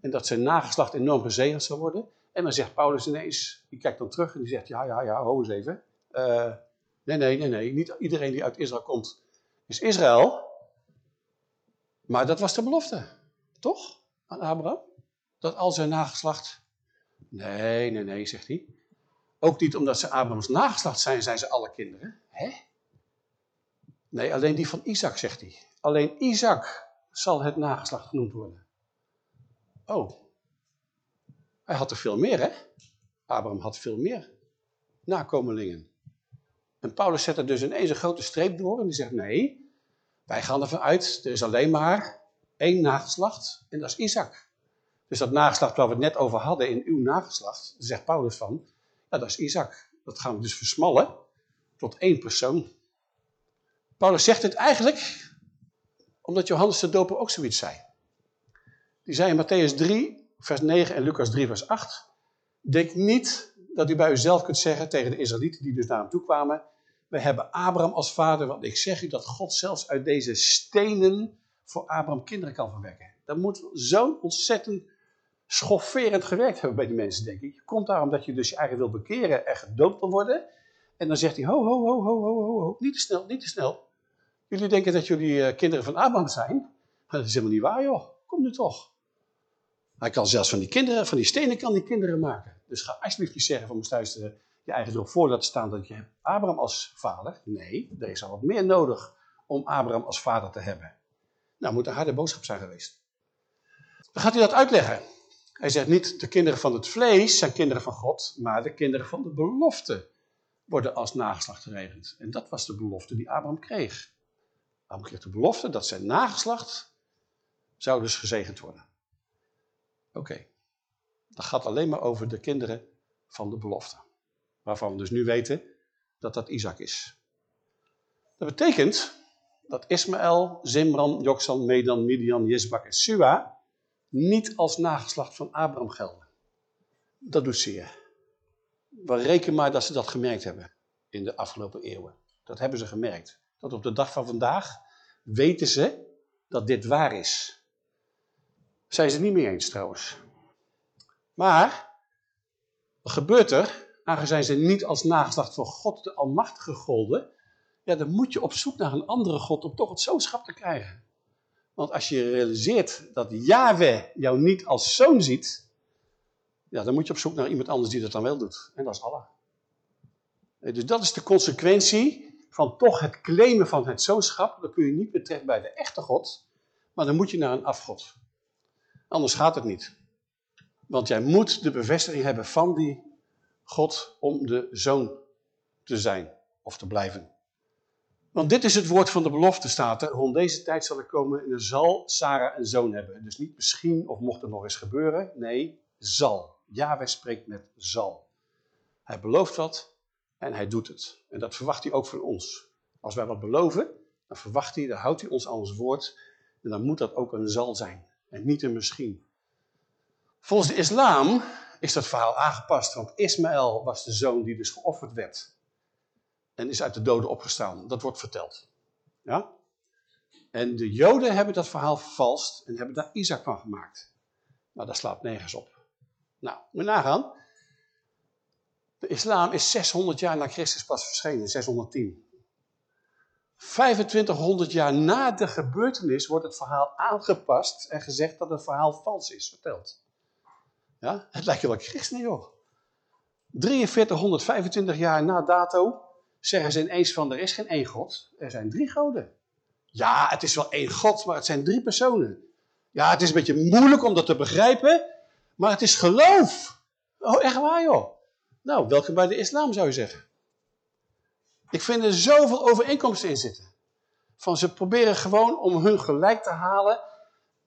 en dat zijn nageslacht enorm gezegend zal worden. En dan zegt Paulus ineens, die kijkt dan terug en die zegt, ja, ja, ja, ho eens even. Uh, nee, nee, nee, nee, niet iedereen die uit Israël komt is Israël. Maar dat was de belofte, toch? Aan Abraham? Dat al zijn nageslacht... Nee, nee, nee, zegt hij. Ook niet omdat ze Abrahams nageslacht zijn, zijn ze alle kinderen. Hè? Nee, alleen die van Isaac, zegt hij. Alleen Isaac zal het nageslacht genoemd worden. Oh. Hij had er veel meer, hè? Abraham had veel meer nakomelingen. En Paulus zet er dus ineens een grote streep door en die zegt, nee, wij gaan ervan uit, er is alleen maar één nageslacht en dat is Isaac. Dus dat nageslacht waar we het net over hadden in uw nageslacht, zegt Paulus van, ja, dat is Isaac. Dat gaan we dus versmallen tot één persoon. Paulus zegt het eigenlijk omdat Johannes de Doper ook zoiets zei. Die zei in Matthäus 3, vers 9 en Lucas 3, vers 8. Denk niet dat u bij uzelf kunt zeggen tegen de Israëlieten die dus naar hem toe kwamen. We hebben Abraham als vader, want ik zeg u dat God zelfs uit deze stenen voor Abraham kinderen kan verwekken. Dat moet zo'n ontzettend schofferend gewerkt hebben bij die mensen, denk ik. Je komt daarom dat je dus je eigen wil bekeren en gedoopt wil worden. En dan zegt hij, ho, ho, ho, ho, ho, ho, ho, niet te snel, niet te snel. Jullie denken dat jullie uh, kinderen van Abraham zijn? Maar dat is helemaal niet waar, joh. Kom nu toch. Hij kan zelfs van die kinderen, van die stenen kan die kinderen maken. Dus ga alsjeblieft niet zeggen van mijn luisteren, je eigen erop voor laten staan dat je hebt Abraham als vader. Nee, er is al wat meer nodig om Abraham als vader te hebben. Nou, moet een harde boodschap zijn geweest. Dan gaat hij dat uitleggen. Hij zegt niet de kinderen van het vlees zijn kinderen van God, maar de kinderen van de belofte worden als nageslacht geregend. En dat was de belofte die Abraham kreeg. Abraham kreeg de belofte dat zijn nageslacht zou dus gezegend worden. Oké, dat gaat alleen maar over de kinderen van de belofte. Waarvan we dus nu weten dat dat Isaac is. Dat betekent dat Ismaël, Zimran, Joksan, Medan, Midian, Jezbak en Sua niet als nageslacht van Abraham gelden. Dat doet zeer. We rekenen maar dat ze dat gemerkt hebben. in de afgelopen eeuwen. Dat hebben ze gemerkt. Dat op de dag van vandaag weten ze dat dit waar is. Zijn ze niet mee eens trouwens. Maar, wat gebeurt er? Aangezien ze niet als nageslacht van God de Almachtige golden, ja, dan moet je op zoek naar een andere God om toch het zoonschap te krijgen. Want als je realiseert dat Yahweh jou niet als zoon ziet, ja, dan moet je op zoek naar iemand anders die dat dan wel doet. En dat is Allah. Dus dat is de consequentie van toch het claimen van het zoonschap. Dan kun je niet terecht bij de echte God, maar dan moet je naar een afgod. Anders gaat het niet. Want jij moet de bevestiging hebben van die God om de zoon te zijn of te blijven. Want dit is het woord van de belofte, staat er. Rond deze tijd zal ik komen en er zal Sarah een zoon hebben. Dus niet misschien of mocht het nog eens gebeuren. Nee, zal. Yahweh spreekt met zal. Hij belooft wat en hij doet het. En dat verwacht hij ook van ons. Als wij wat beloven, dan verwacht hij, dan houdt hij ons aan ons woord. En dan moet dat ook een zal zijn. En niet een misschien. Volgens de islam is dat verhaal aangepast. Want Ismaël was de zoon die dus geofferd werd. En is uit de doden opgestaan. Dat wordt verteld. Ja? En de joden hebben dat verhaal vervalst en hebben daar Isaac van gemaakt. Nou, dat slaat nergens op. Nou, je nagaan. De islam is 600 jaar na Christus pas verschenen, 610. 2500 jaar na de gebeurtenis wordt het verhaal aangepast en gezegd dat het verhaal vals is verteld. Ja, het lijkt wel christen, joh. 4325 jaar na dato zeggen ze ineens van er is geen één God, er zijn drie goden. Ja, het is wel één God, maar het zijn drie personen. Ja, het is een beetje moeilijk om dat te begrijpen, maar het is geloof. Oh, echt waar joh. Nou, welkom bij de islam zou je zeggen. Ik vind er zoveel overeenkomsten in zitten. Van ze proberen gewoon om hun gelijk te halen.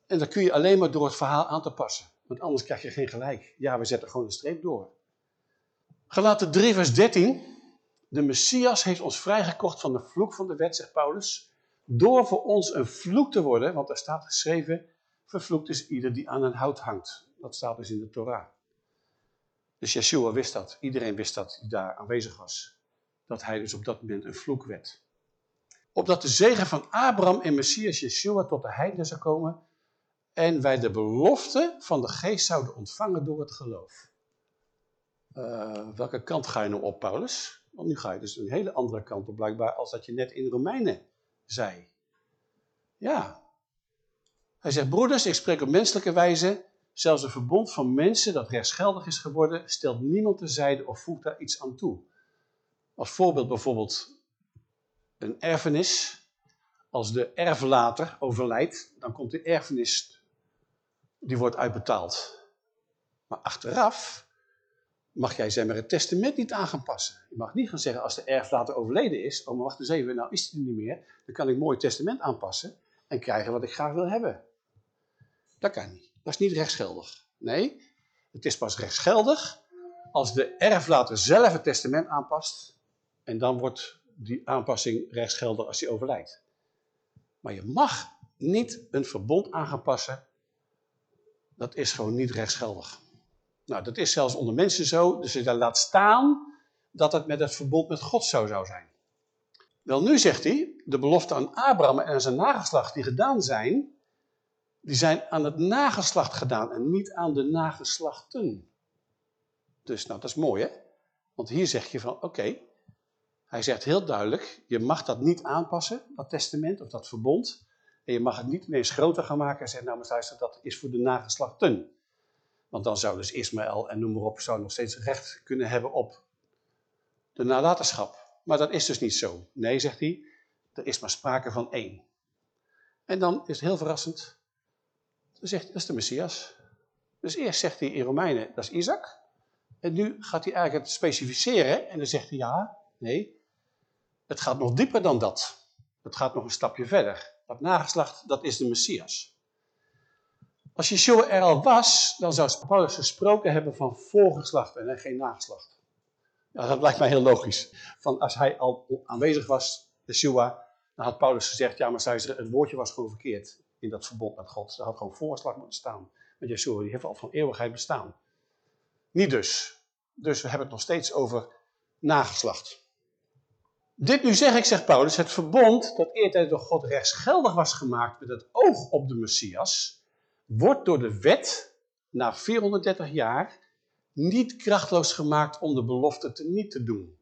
En dat kun je alleen maar door het verhaal aan te passen. Want anders krijg je geen gelijk. Ja, we zetten gewoon een streep door. Gelaten 3 vers 13. De Messias heeft ons vrijgekocht van de vloek van de wet, zegt Paulus. Door voor ons een vloek te worden. Want er staat geschreven, vervloekt is ieder die aan een hout hangt. Dat staat dus in de Torah. Dus Yeshua wist dat. Iedereen wist dat die daar aanwezig was. Dat hij dus op dat moment een vloek werd. Opdat de zegen van Abraham en Messias Yeshua tot de heidenen zou komen. En wij de belofte van de geest zouden ontvangen door het geloof. Uh, welke kant ga je nou op, Paulus? Want nu ga je dus een hele andere kant op, blijkbaar, als dat je net in Romeinen zei. Ja. Hij zegt, broeders, ik spreek op menselijke wijze. Zelfs een verbond van mensen dat rechtsgeldig is geworden, stelt niemand terzijde of voegt daar iets aan toe. Als voorbeeld bijvoorbeeld een erfenis. Als de erflater overlijdt, dan komt de erfenis, die wordt uitbetaald. Maar achteraf mag jij zeg het testament niet aan gaan passen. Je mag niet gaan zeggen als de erflater overleden is, oh maar wacht eens even, nou is hij er niet meer, dan kan ik mooi testament aanpassen en krijgen wat ik graag wil hebben. Dat kan niet. Dat is niet rechtsgeldig. Nee, het is pas rechtsgeldig als de erflater zelf het testament aanpast en dan wordt die aanpassing rechtsgeldig als hij overlijdt. Maar je mag niet een verbond aan gaan passen, dat is gewoon niet rechtsgeldig. Nou, dat is zelfs onder mensen zo, dus daar laat staan dat het met het verbond met God zo zou zijn. Wel, nu zegt hij, de belofte aan Abraham en zijn nageslacht die gedaan zijn, die zijn aan het nageslacht gedaan en niet aan de nageslachten. Dus nou, dat is mooi hè. Want hier zeg je van, oké, hij zegt heel duidelijk, je mag dat niet aanpassen, dat testament of dat verbond. En je mag het niet ineens groter gaan maken en zeggen, nou maar dat is voor de nageslachten. Want dan zou dus Ismaël en noem maar op, zou nog steeds recht kunnen hebben op de nalatenschap. Maar dat is dus niet zo. Nee, zegt hij, er is maar sprake van één. En dan is het heel verrassend, zegt dat is de Messias. Dus eerst zegt hij in Romeinen, dat is Isaac. En nu gaat hij eigenlijk het specificeren en dan zegt hij, ja, nee, het gaat nog dieper dan dat. Het gaat nog een stapje verder. Dat nageslacht, dat is de Messias. Als Yeshua er al was, dan zou Paulus gesproken hebben van voorgeslacht en geen nageslacht. Ja, dat lijkt mij heel logisch. Van als hij al aanwezig was, Yeshua, dan had Paulus gezegd, ja maar het woordje was gewoon verkeerd in dat verbond met God. Er had gewoon voorslag moeten staan. Want Yeshua die heeft al van eeuwigheid bestaan. Niet dus. Dus we hebben het nog steeds over nageslacht. Dit nu zeg ik, zegt Paulus, het verbond dat eertijds door God rechtsgeldig was gemaakt met het oog op de Messias, wordt door de wet na 430 jaar niet krachtloos gemaakt om de belofte te niet te doen.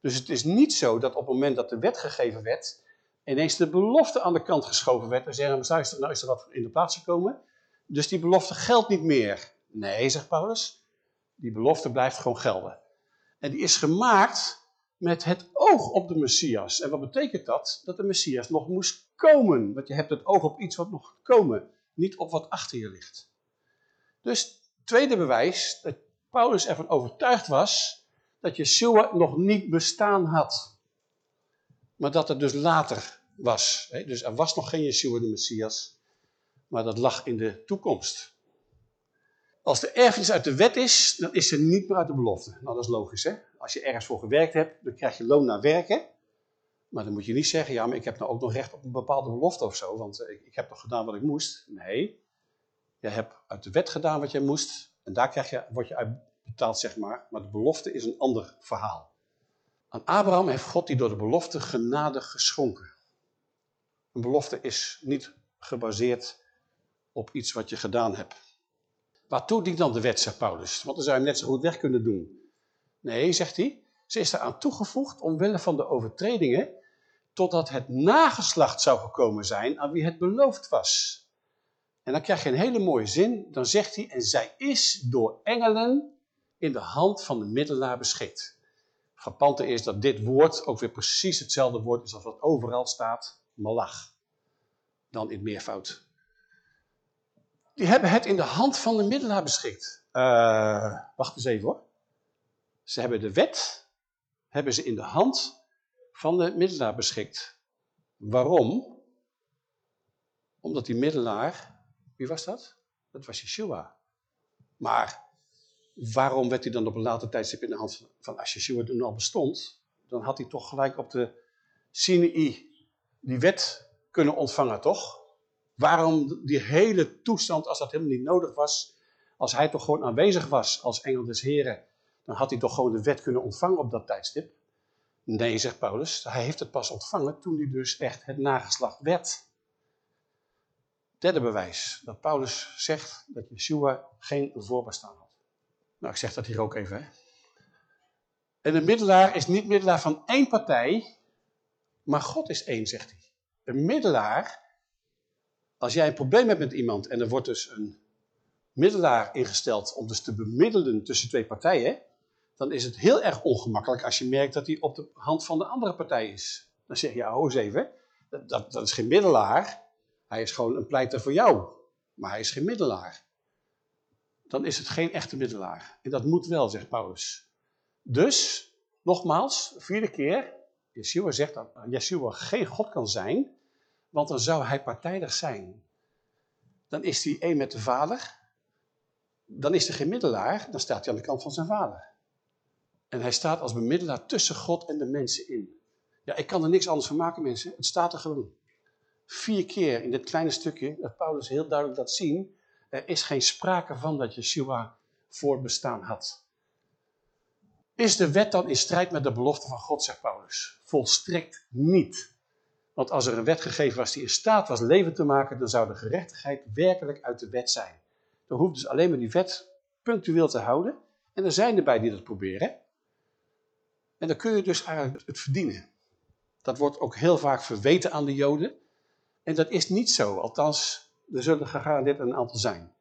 Dus het is niet zo dat op het moment dat de wet gegeven werd, ineens de belofte aan de kant geschoven werd en zeggen, luister, nou is er wat in de plaats gekomen, dus die belofte geldt niet meer. Nee, zegt Paulus, die belofte blijft gewoon gelden. En die is gemaakt met het oog op de Messias. En wat betekent dat? Dat de Messias nog moest komen. Want je hebt het oog op iets wat nog moet komen, niet op wat achter je ligt. Dus tweede bewijs dat Paulus ervan overtuigd was dat Yeshua nog niet bestaan had. Maar dat het dus later was. Dus er was nog geen Yeshua de Messias, maar dat lag in de toekomst. Als de erfenis uit de wet is, dan is ze niet meer uit de belofte. Nou, dat is logisch, hè? Als je ergens voor gewerkt hebt, dan krijg je loon naar werken. Maar dan moet je niet zeggen, ja, maar ik heb nou ook nog recht op een bepaalde belofte of zo, want ik, ik heb toch gedaan wat ik moest. Nee, je hebt uit de wet gedaan wat jij moest en daar krijg je, word je uit betaald, zeg maar. Maar de belofte is een ander verhaal. Aan Abraham heeft God die door de belofte genade geschonken. Een belofte is niet gebaseerd op iets wat je gedaan hebt. Waartoe dient dan de wet, zegt Paulus? Want dan zou je net zo goed weg kunnen doen. Nee, zegt hij, ze is eraan toegevoegd omwille van de overtredingen, totdat het nageslacht zou gekomen zijn aan wie het beloofd was. En dan krijg je een hele mooie zin, dan zegt hij, en zij is door engelen in de hand van de middelaar beschikt. Frappante is dat dit woord ook weer precies hetzelfde woord is als wat overal staat, malach. Dan in meervoud. Die hebben het in de hand van de middelaar beschikt. Uh, wacht eens even hoor. Ze hebben de wet, hebben ze in de hand van de middelaar beschikt. Waarom? Omdat die middelaar, wie was dat? Dat was Yeshua. Maar waarom werd hij dan op een later tijdstip in de hand van, als Yeshua er al bestond, dan had hij toch gelijk op de Sinai die wet kunnen ontvangen, toch? Waarom die hele toestand, als dat helemaal niet nodig was, als hij toch gewoon aanwezig was als engel des heren, dan had hij toch gewoon de wet kunnen ontvangen op dat tijdstip? Nee, zegt Paulus, hij heeft het pas ontvangen toen hij dus echt het nageslacht werd. Derde bewijs, dat Paulus zegt dat Yeshua geen voorbestaan had. Nou, ik zeg dat hier ook even. Hè. En een middelaar is niet middelaar van één partij, maar God is één, zegt hij. Een middelaar, als jij een probleem hebt met iemand en er wordt dus een middelaar ingesteld om dus te bemiddelen tussen twee partijen, dan is het heel erg ongemakkelijk als je merkt dat hij op de hand van de andere partij is. Dan zeg je, ja, ho eens even, dat, dat, dat is geen middelaar, hij is gewoon een pleiter voor jou, maar hij is geen middelaar dan is het geen echte middelaar. En dat moet wel, zegt Paulus. Dus, nogmaals, vierde keer, Yeshua zegt dat Yeshua geen God kan zijn, want dan zou hij partijdig zijn. Dan is hij één met de vader, dan is er geen middelaar, dan staat hij aan de kant van zijn vader. En hij staat als bemiddelaar tussen God en de mensen in. Ja, ik kan er niks anders van maken, mensen. Het staat er gewoon. Vier keer in dit kleine stukje, dat Paulus heel duidelijk laat zien, er is geen sprake van dat Yeshua voorbestaan had. Is de wet dan in strijd met de belofte van God, zegt Paulus? Volstrekt niet. Want als er een wet gegeven was die in staat was leven te maken, dan zou de gerechtigheid werkelijk uit de wet zijn. Dan hoeft dus alleen maar die wet punctueel te houden. En er zijn erbij die dat proberen. En dan kun je dus eigenlijk het verdienen. Dat wordt ook heel vaak verweten aan de joden. En dat is niet zo, althans er zullen gegarandeerd een aantal zijn.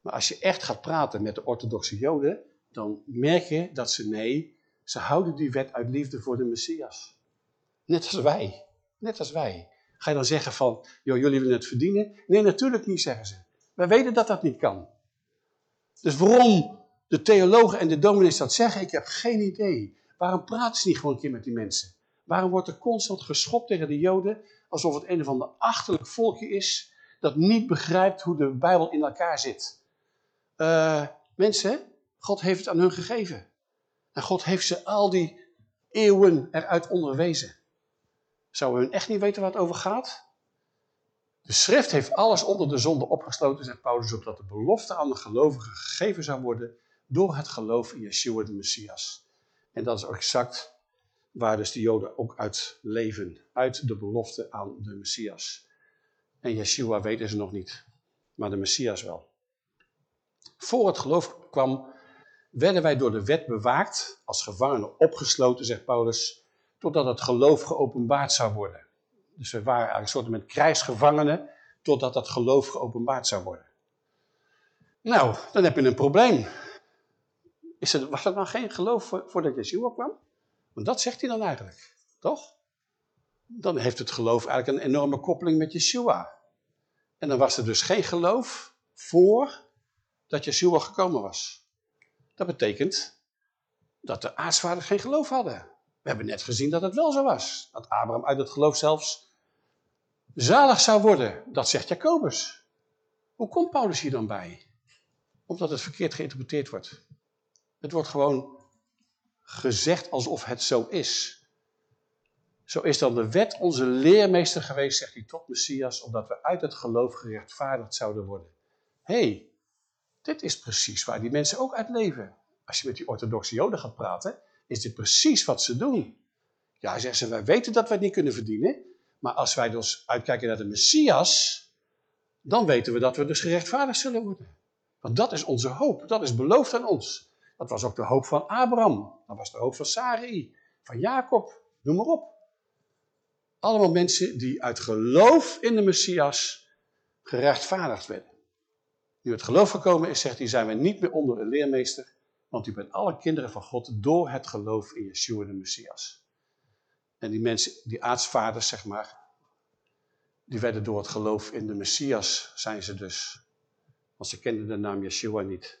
Maar als je echt gaat praten met de orthodoxe joden, dan merk je dat ze nee, ze houden die wet uit liefde voor de Messias. Net als wij. Net als wij. Ga je dan zeggen van, joh, jullie willen het verdienen? Nee, natuurlijk niet, zeggen ze. Wij weten dat dat niet kan. Dus waarom de theologen en de dominees dat zeggen, ik heb geen idee. Waarom praten ze niet gewoon een keer met die mensen? Waarom wordt er constant geschopt tegen de joden, alsof het een of ander achterlijk volkje is, dat niet begrijpt hoe de Bijbel in elkaar zit. Uh, mensen, God heeft het aan hun gegeven. En God heeft ze al die eeuwen eruit onderwezen. Zouden hun echt niet weten waar het over gaat? De schrift heeft alles onder de zonde opgesloten, zegt Paulus, opdat de belofte aan de gelovigen gegeven zou worden door het geloof in Yeshua de Messias. En dat is exact waar dus de Joden ook uit leven, uit de belofte aan de Messias. En Yeshua weten ze nog niet, maar de Messias wel. Voor het geloof kwam, werden wij door de wet bewaakt, als gevangenen opgesloten, zegt Paulus, totdat het geloof geopenbaard zou worden. Dus we waren eigenlijk een soort met krijgsgevangenen, totdat dat geloof geopenbaard zou worden. Nou, dan heb je een probleem. Is het, was er dan geen geloof voordat Yeshua kwam? Want dat zegt hij dan eigenlijk, toch? Dan heeft het geloof eigenlijk een enorme koppeling met Yeshua. En dan was er dus geen geloof voor dat Yeshua gekomen was. Dat betekent dat de aartsvaders geen geloof hadden. We hebben net gezien dat het wel zo was. Dat Abraham uit het geloof zelfs zalig zou worden. Dat zegt Jacobus. Hoe komt Paulus hier dan bij? Omdat het verkeerd geïnterpreteerd wordt. Het wordt gewoon gezegd alsof het zo is. Zo is dan de wet onze leermeester geweest, zegt hij tot Messias, omdat we uit het geloof gerechtvaardigd zouden worden. Hé, hey, dit is precies waar die mensen ook uit leven. Als je met die orthodoxe joden gaat praten, is dit precies wat ze doen. Ja, zeggen ze, wij weten dat wij het niet kunnen verdienen, maar als wij dus uitkijken naar de Messias, dan weten we dat we dus gerechtvaardigd zullen worden. Want dat is onze hoop, dat is beloofd aan ons. Dat was ook de hoop van Abraham. Dat was de hoop van Sarai, van Jacob, noem maar op. Allemaal mensen die uit geloof in de Messias gerechtvaardigd werden. Nu het geloof gekomen is, zegt hij, zijn we niet meer onder een leermeester, want u bent alle kinderen van God door het geloof in Yeshua de Messias. En die mensen, die aartsvaders, zeg maar, die werden door het geloof in de Messias, zijn ze dus. Want ze kenden de naam Yeshua niet.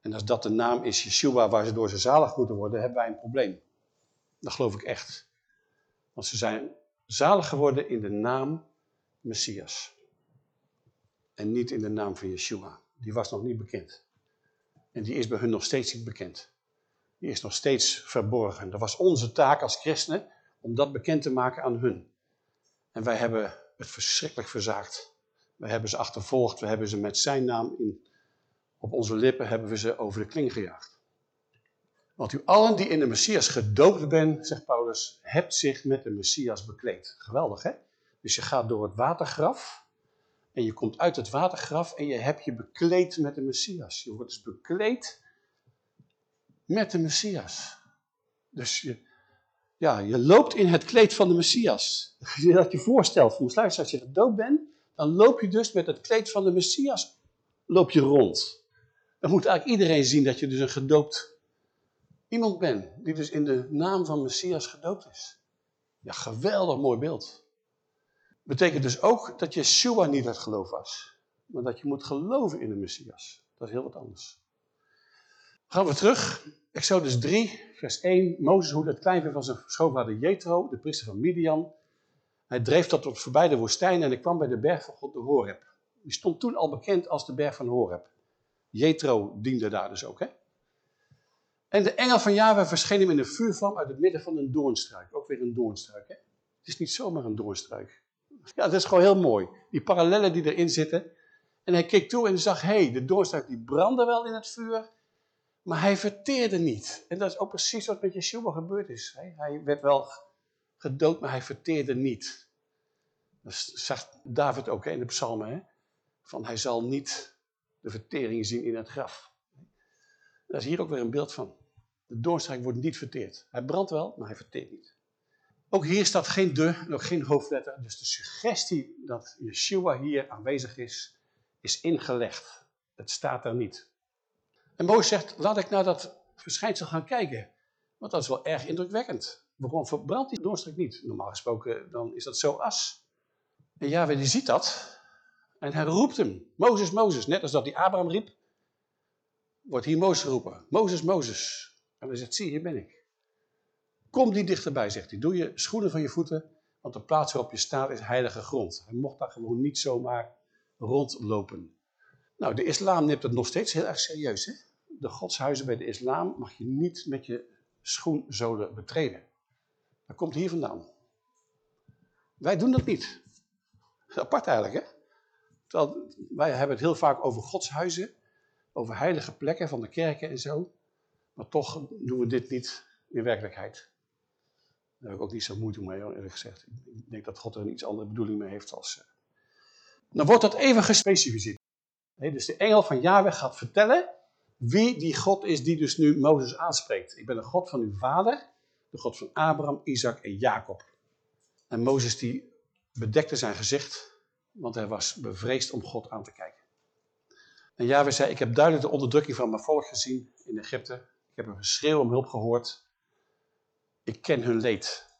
En als dat de naam is, Yeshua, waar ze door ze zalig moeten worden, hebben wij een probleem. Dat geloof ik echt. Want ze zijn zalig geworden in de naam Messias. En niet in de naam van Yeshua. Die was nog niet bekend. En die is bij hun nog steeds niet bekend. Die is nog steeds verborgen. Dat was onze taak als christenen om dat bekend te maken aan hun. En wij hebben het verschrikkelijk verzaakt. We hebben ze achtervolgd, we hebben ze met zijn naam in op onze lippen hebben we ze over de kling gejaagd. Want u allen die in de Messias gedoopt bent, zegt Paulus, hebt zich met de Messias bekleed. Geweldig, hè? Dus je gaat door het watergraf en je komt uit het watergraf en je hebt je bekleed met de Messias. Je wordt dus bekleed met de Messias. Dus je, ja, je loopt in het kleed van de Messias. Dat je voorstelt, voor als je gedoopt bent, dan loop je dus met het kleed van de Messias loop je rond. Dan moet eigenlijk iedereen zien dat je dus een gedoopt iemand bent. Die dus in de naam van Messias gedoopt is. Ja, geweldig mooi beeld. Betekent dus ook dat Yeshua niet het geloof was. Maar dat je moet geloven in de Messias. Dat is heel wat anders. Gaan we terug. Exodus 3, vers 1. Mozes hoede het kleinvee van zijn schoonvader Jethro, de priester van Midian. Hij dreef dat tot voorbij de woestijn en hij kwam bij de berg van God, de Horeb. Die stond toen al bekend als de berg van Horeb. Jethro diende daar dus ook. Hè? En de engel van Yahweh verscheen hem in een vuurvlam uit het midden van een doornstruik. Ook weer een doornstruik. Hè? Het is niet zomaar een doornstruik. Ja, dat is gewoon heel mooi. Die parallellen die erin zitten. En hij keek toe en zag, hé, hey, de doornstruik die brandde wel in het vuur, maar hij verteerde niet. En dat is ook precies wat met Yeshua gebeurd is. Hij werd wel gedood, maar hij verteerde niet. Dat zegt David ook in de psalmen. Hè? Van hij zal niet de vertering zien in het graf. Daar is hier ook weer een beeld van. De doornstruik wordt niet verteerd. Hij brandt wel, maar hij verteert niet. Ook hier staat geen de ook geen hoofdletter. Dus de suggestie dat Yeshua hier aanwezig is, is ingelegd. Het staat er niet. En Mozes zegt, laat ik naar dat verschijnsel gaan kijken. Want dat is wel erg indrukwekkend. Waarom verbrandt die doornstruik niet? Normaal gesproken dan is dat zo as. En ja, die ziet dat. En hij roept hem. Mozes, Mozes. Net als dat hij Abraham riep, wordt hier Mozes geroepen. Mozes, Mozes. En hij zegt, zie, hier ben ik. Kom die dichterbij, zegt hij. Doe je schoenen van je voeten, want de plaats waarop je staat is heilige grond. Hij mocht daar gewoon niet zomaar rondlopen. Nou, de islam neemt het nog steeds heel erg serieus. Hè? De godshuizen bij de islam mag je niet met je schoenzolen betreden. Dat komt hier vandaan. Wij doen dat niet. Apart eigenlijk, hè? Wij hebben het heel vaak over godshuizen, over heilige plekken van de kerken en zo. Maar toch doen we dit niet in werkelijkheid. Daar heb ik ook niet zo moeite mee, eerlijk gezegd. Ik denk dat God er een iets andere bedoeling mee heeft als... Uh... Dan wordt dat even gespecificeerd. dus de engel van Yahweh gaat vertellen wie die God is die dus nu Mozes aanspreekt. Ik ben de God van uw vader, de God van Abraham, Isaac en Jacob. En Mozes die bedekte zijn gezicht, want hij was bevreesd om God aan te kijken. En Yahweh zei, ik heb duidelijk de onderdrukking van mijn volk gezien in Egypte. Ik heb een geschreeuw om hulp gehoord. Ik ken hun leed.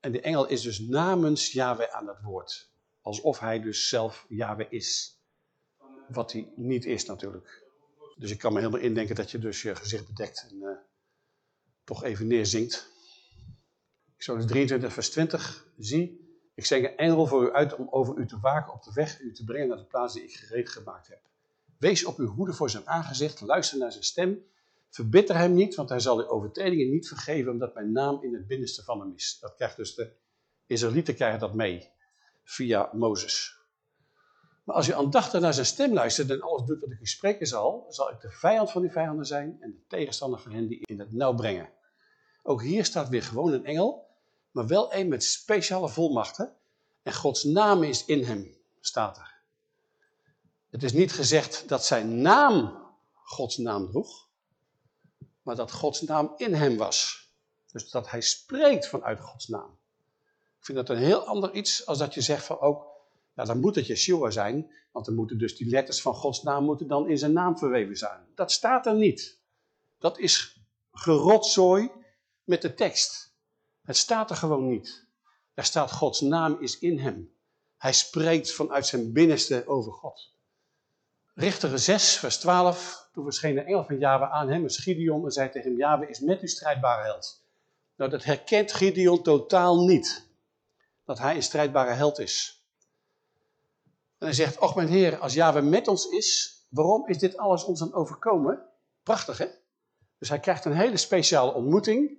En de engel is dus namens Yahweh aan het woord. Alsof hij dus zelf Yahweh is. Wat hij niet is natuurlijk. Dus ik kan me helemaal indenken dat je dus je gezicht bedekt en uh, toch even neerzinkt. Exodus 23 vers 20. Zie, ik zend een engel voor u uit om over u te waken op de weg en u te brengen naar de plaats die ik gereed gemaakt heb. Wees op uw hoede voor zijn aangezicht, luister naar zijn stem. Verbitter hem niet, want hij zal uw overtredingen niet vergeven, omdat mijn naam in het binnenste van hem is. Dat krijgt dus de Israëlieten krijgen dat mee, via Mozes. Maar als je aandachtig naar zijn stem luistert en alles doet wat ik u spreken zal, zal ik de vijand van die vijanden zijn en de tegenstander van hen die in het nauw brengen. Ook hier staat weer gewoon een engel, maar wel een met speciale volmachten. En Gods naam is in hem, staat er. Het is niet gezegd dat zijn naam Gods naam droeg, maar dat Gods naam in hem was. Dus dat hij spreekt vanuit Gods naam. Ik vind dat een heel ander iets als dat je zegt van ook, ja, dan moet het Yeshua zijn, want dan moeten dus die letters van Gods naam moeten dan in zijn naam verweven zijn. Dat staat er niet. Dat is gerotzooi met de tekst. Het staat er gewoon niet. Er staat Gods naam is in hem. Hij spreekt vanuit zijn binnenste over God. Richter 6, vers 12. Toen verscheen de engel van Yahweh aan hem, een Gideon, en zei tegen hem, Yahweh is met uw strijdbare held. Nou, dat herkent Gideon totaal niet. Dat hij een strijdbare held is. En hij zegt, och mijn heer, als Yahweh met ons is, waarom is dit alles ons dan overkomen? Prachtig, hè? Dus hij krijgt een hele speciale ontmoeting.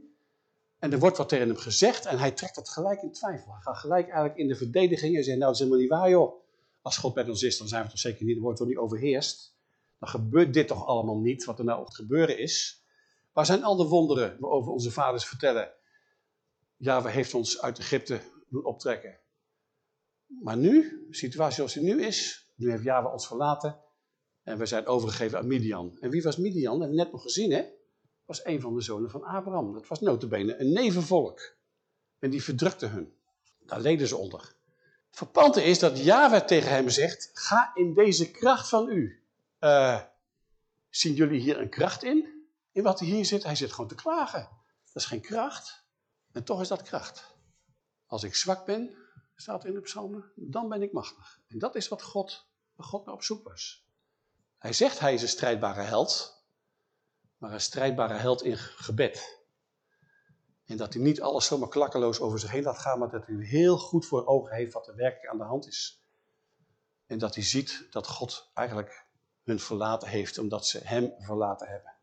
En er wordt wat tegen hem gezegd en hij trekt het gelijk in twijfel. Hij gaat gelijk eigenlijk in de verdediging en zegt, nou, dat is helemaal niet waar, joh. Als God met ons is, dan zijn we toch zeker niet, dan wordt toch niet overheerst. Dan gebeurt dit toch allemaal niet, wat er nou het gebeuren is. Waar zijn al de wonderen waarover onze vaders vertellen? Ja, we heeft ons uit Egypte doen optrekken. Maar nu, de situatie zoals die nu is, nu heeft Java ons verlaten en we zijn overgegeven aan Midian. En wie was Midian? Dat hebben net nog gezien, hè? was een van de zonen van Abraham. Dat was notabene een nevenvolk. En die verdrukte hun. Daar leden ze onder. Verpante is dat Yahweh tegen hem zegt, ga in deze kracht van u. Uh, zien jullie hier een kracht in? In wat hij hier zit? Hij zit gewoon te klagen. Dat is geen kracht. En toch is dat kracht. Als ik zwak ben, staat in de psalmen, dan ben ik machtig. En dat is wat God, waar God naar op zoek was. Hij zegt hij is een strijdbare held, maar een strijdbare held in gebed. En dat hij niet alles zomaar klakkeloos over zich heen laat gaan, maar dat hij heel goed voor ogen heeft wat er werkelijk aan de hand is. En dat hij ziet dat God eigenlijk verlaten heeft, omdat ze hem verlaten hebben.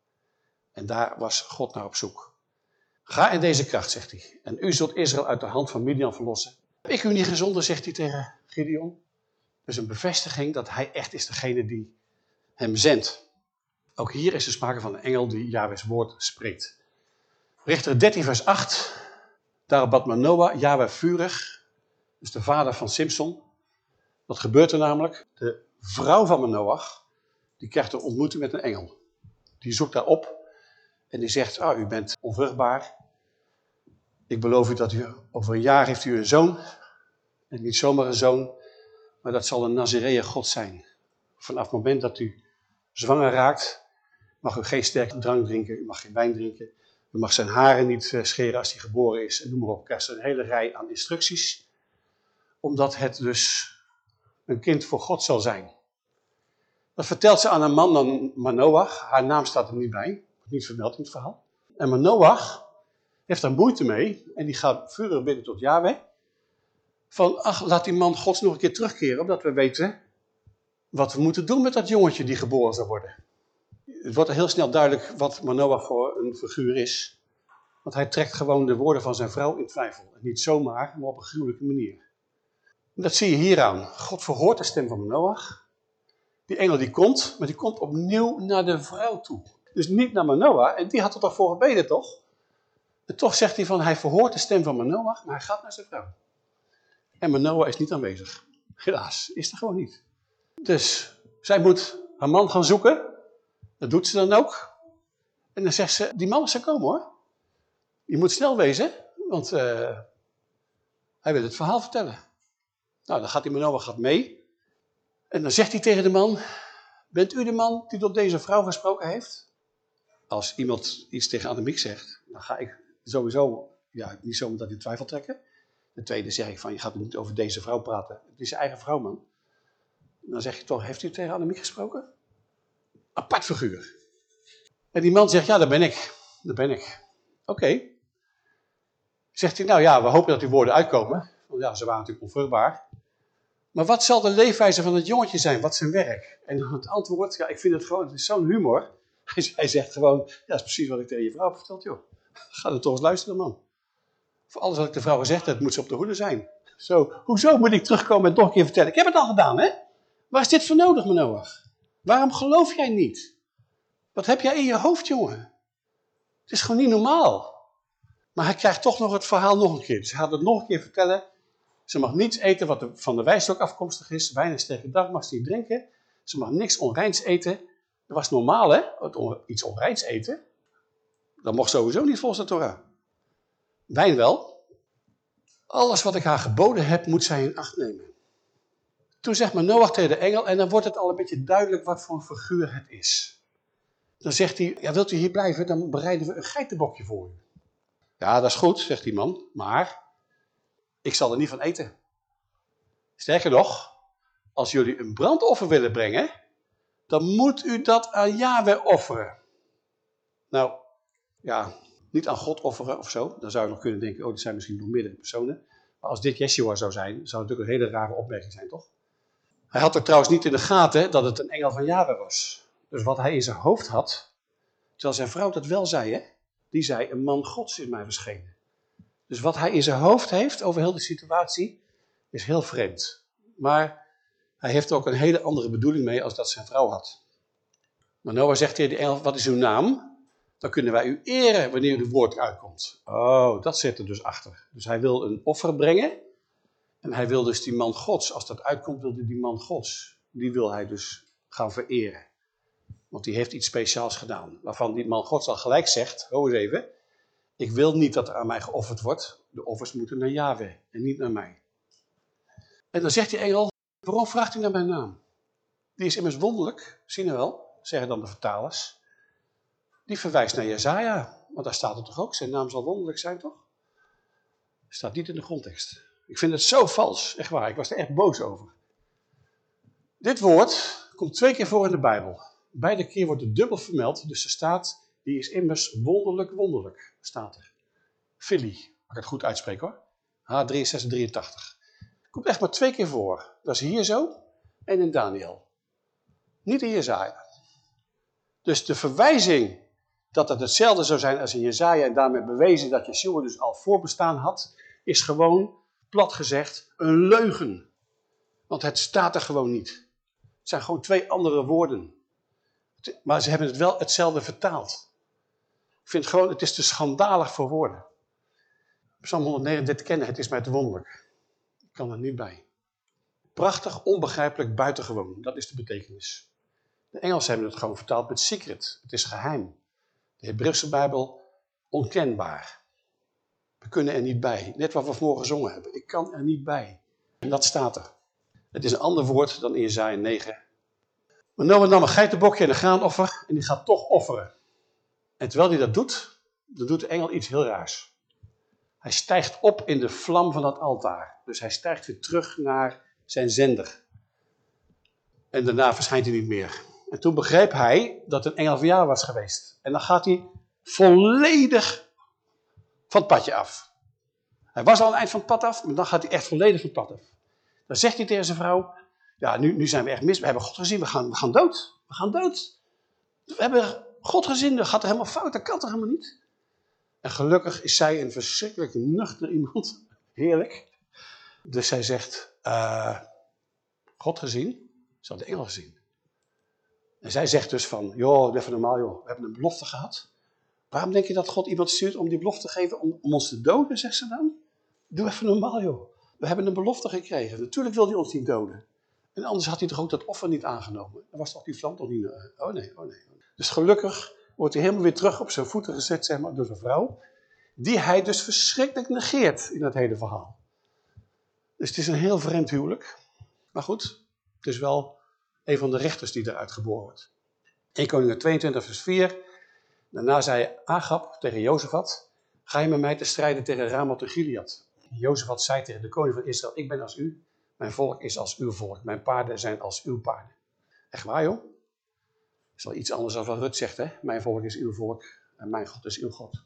En daar was God naar op zoek. Ga in deze kracht, zegt hij. En u zult Israël uit de hand van Midian verlossen. Heb ik u niet gezonden, zegt hij tegen Gideon. Dus een bevestiging dat hij echt is degene die hem zendt. Ook hier is er sprake van een engel die Jahweh's woord spreekt. Richter 13 vers 8. Daarop bad Manoah, Yahweh vurig, dus de vader van Simpson. Wat gebeurt er namelijk? De vrouw van Manoach, die krijgt een ontmoeting met een engel. Die zoekt daar op en die zegt, ah, u bent onvruchtbaar. Ik beloof u dat u over een jaar heeft u een zoon. En niet zomaar een zoon, maar dat zal een Nazireeën God zijn. Vanaf het moment dat u zwanger raakt, mag u geen sterke drank drinken, u mag geen wijn drinken. Je mag zijn haren niet eh, scheren als hij geboren is. En noem maar op. Krijgt een hele rij aan instructies. Omdat het dus een kind voor God zal zijn. Dat vertelt ze aan een man dan Manoach. Haar naam staat er niet bij. Wordt niet vermeld in het verhaal. En Manoach heeft daar moeite mee. En die gaat vurig bidden tot Yahweh. Van, ach, laat die man gods nog een keer terugkeren. Omdat we weten wat we moeten doen met dat jongetje die geboren zal worden het wordt heel snel duidelijk wat Manoah voor een figuur is. Want hij trekt gewoon de woorden van zijn vrouw in twijfel. Niet zomaar, maar op een gruwelijke manier. En dat zie je hieraan. God verhoort de stem van Manoah. Die engel die komt, maar die komt opnieuw naar de vrouw toe. Dus niet naar Manoah. En die had er toch voor gebeden, toch? En toch zegt hij van, hij verhoort de stem van Manoach, maar hij gaat naar zijn vrouw. En Manoah is niet aanwezig. Helaas, is er gewoon niet. Dus zij moet haar man gaan zoeken. Dat doet ze dan ook. En dan zegt ze, die man is er komen hoor. Je moet snel wezen, want uh, hij wil het verhaal vertellen. Nou, dan gaat die Manoah gaat mee. En dan zegt hij tegen de man, bent u de man die tot deze vrouw gesproken heeft? Als iemand iets tegen Annemiek zegt, dan ga ik sowieso, ja, niet zomaar dat in twijfel trekken. De tweede zeg ik van, je gaat niet over deze vrouw praten. Het is je eigen vrouw, man. Dan zeg je toch, heeft u tegen Annemiek gesproken? Apart figuur. En die man zegt, ja, dat ben ik. Dat ben ik. Oké. Zegt hij, nou ja, we hopen dat die woorden uitkomen. Want ja, ze waren natuurlijk onvruchtbaar. Maar wat zal de leefwijze van het jongetje zijn? Wat zijn werk? En het antwoord, ja, ik vind het gewoon, zo'n humor. (laughs) Hij, zegt gewoon, ja, dat is precies wat ik tegen je vrouw verteld, joh. Ga er toch eens luisteren, man. Voor alles wat ik de vrouw gezegd heb, moet ze op de hoede zijn. Zo, hoezo moet ik terugkomen en nog een keer vertellen? Ik heb het al gedaan, hè? Waar is dit voor nodig, Manoach? Waarom geloof jij niet? Wat heb jij in je hoofd, jongen? Het is gewoon niet normaal. Maar hij krijgt toch nog het verhaal nog een keer. Dus hij gaat het nog een keer vertellen. Ze mag niets eten wat van de wijstok afkomstig is. Wijn en sterke drank mag ze niet drinken. Ze mag niks onreins eten. Dat was normaal, hè? Iets onreins eten. Dat mocht sowieso niet volgens de Torah. Wijn wel. Alles wat ik haar geboden heb, moet zij in acht nemen. Toen zegt Noach tegen de engel, en dan wordt het al een beetje duidelijk wat voor een figuur het is. Dan zegt hij, ja, wilt u hier blijven, dan bereiden we een geitenbokje voor u. Ja, dat is goed, zegt die man, maar ik zal er niet van eten. Sterker nog, als jullie een brandoffer willen brengen, dan moet u dat aan Yahweh offeren. Nou, ja, niet aan God offeren of zo. Dan zou je nog kunnen denken, oh, dat zijn misschien nog meerdere personen. Maar als dit Yeshua zou zijn, zou het natuurlijk een hele rare opmerking zijn, toch? Hij had er trouwens niet in de gaten dat het een engel van Yahweh was. Dus wat hij in zijn hoofd had, terwijl zijn vrouw dat wel zei, hè? die zei, een man gods is mij verschenen. Dus wat hij in zijn hoofd heeft over heel de situatie, is heel vreemd. Maar hij heeft er ook een hele andere bedoeling mee als dat zijn vrouw had. Maar Noah zegt tegen de engel, wat is uw naam? Dan kunnen wij u eren wanneer uw woord uitkomt. Oh, dat zit er dus achter. Dus hij wil een offer brengen. En hij wil dus die man gods, als dat uitkomt, wil hij die man gods. Die wil hij dus gaan vereren. Want die heeft iets speciaals gedaan. Waarvan die man gods al gelijk zegt, ho eens even. Ik wil niet dat er aan mij geofferd wordt. De offers moeten naar Yahweh en niet naar mij. En dan zegt die engel, waarom vraagt u naar mijn naam? Die is immers wonderlijk, zien we wel, zeggen dan de vertalers. Die verwijst naar Jezaja, want daar staat het toch ook, zijn naam zal wonderlijk zijn toch? Staat niet in de grondtekst. Ik vind het zo vals, echt waar, ik was er echt boos over. Dit woord komt twee keer voor in de Bijbel. Beide keer wordt het dubbel vermeld, dus er staat, die is immers wonderlijk, wonderlijk, staat er. Philly, als ik het goed uitspreek hoor. H3683. Komt echt maar twee keer voor. Dat is hier zo en in Daniel. Niet in Jezaja. Dus de verwijzing dat het hetzelfde zou zijn als in Jezaja en daarmee bewezen dat Yeshua dus al voorbestaan had, is gewoon, plat gezegd, een leugen. Want het staat er gewoon niet. Het zijn gewoon twee andere woorden. Maar ze hebben het wel hetzelfde vertaald. Ik vind gewoon, het is te schandalig voor woorden. Psalm 139 kennen, het is mij te wonderlijk. Ik kan er niet bij. Prachtig, onbegrijpelijk, buitengewoon. Dat is de betekenis. De Engelsen hebben het gewoon vertaald met secret. Het is geheim. De Hebreeuwse Bijbel onkenbaar. We kunnen er niet bij. Net wat we vanmorgen gezongen hebben. Ik kan er niet bij. En dat staat er. Het is een ander woord dan in Jezaja 9. Maar Noah nam een geitenbokje en een graanoffer en die gaat toch offeren. En terwijl hij dat doet, dan doet de engel iets heel raars. Hij stijgt op in de vlam van dat altaar. Dus hij stijgt weer terug naar zijn zender. En daarna verschijnt hij niet meer. En toen begreep hij dat een engel van was geweest. En dan gaat hij volledig van het padje af. Hij was al aan het eind van het pad af, maar dan gaat hij echt volledig van het pad af. Dan zegt hij tegen zijn vrouw, ja, nu, nu zijn we echt mis. We hebben God gezien, we gaan, we gaan dood. We gaan dood. We hebben God gezien, dat gaat er helemaal fout, dat kan toch helemaal niet? En gelukkig is zij een verschrikkelijk nuchter iemand. Heerlijk. Dus zij zegt, uh, God gezien? Ze had de engel gezien. En zij zegt dus van, joh, even normaal joh, we hebben een belofte gehad. Waarom denk je dat God iemand stuurt om die belofte te geven om, om ons te doden, zegt ze dan? Doe even normaal, joh. We hebben een belofte gekregen. Natuurlijk wil hij ons niet doden. En anders had hij toch ook dat offer niet aangenomen. Dan was toch die vlam toch niet... Oh nee, oh nee. Dus gelukkig wordt hij helemaal weer terug op zijn voeten gezet, zeg maar, door zijn vrouw. Die hij dus verschrikkelijk negeert in dat hele verhaal. Dus het is een heel vreemd huwelijk. Maar goed, het is wel een van de rechters die eruit geboren wordt. 1 Koningen 22 vers 4. Daarna zei Agab tegen Jozefat, ga je met mij te strijden tegen Ramat en Gilead. Jozefat zei tegen de koning van Israël, ik ben als u, mijn volk is als uw volk, mijn paarden zijn als uw paarden. Echt waar joh? Is wel iets anders dan wat Rut zegt, hè? Mijn volk is uw volk en mijn God is uw God.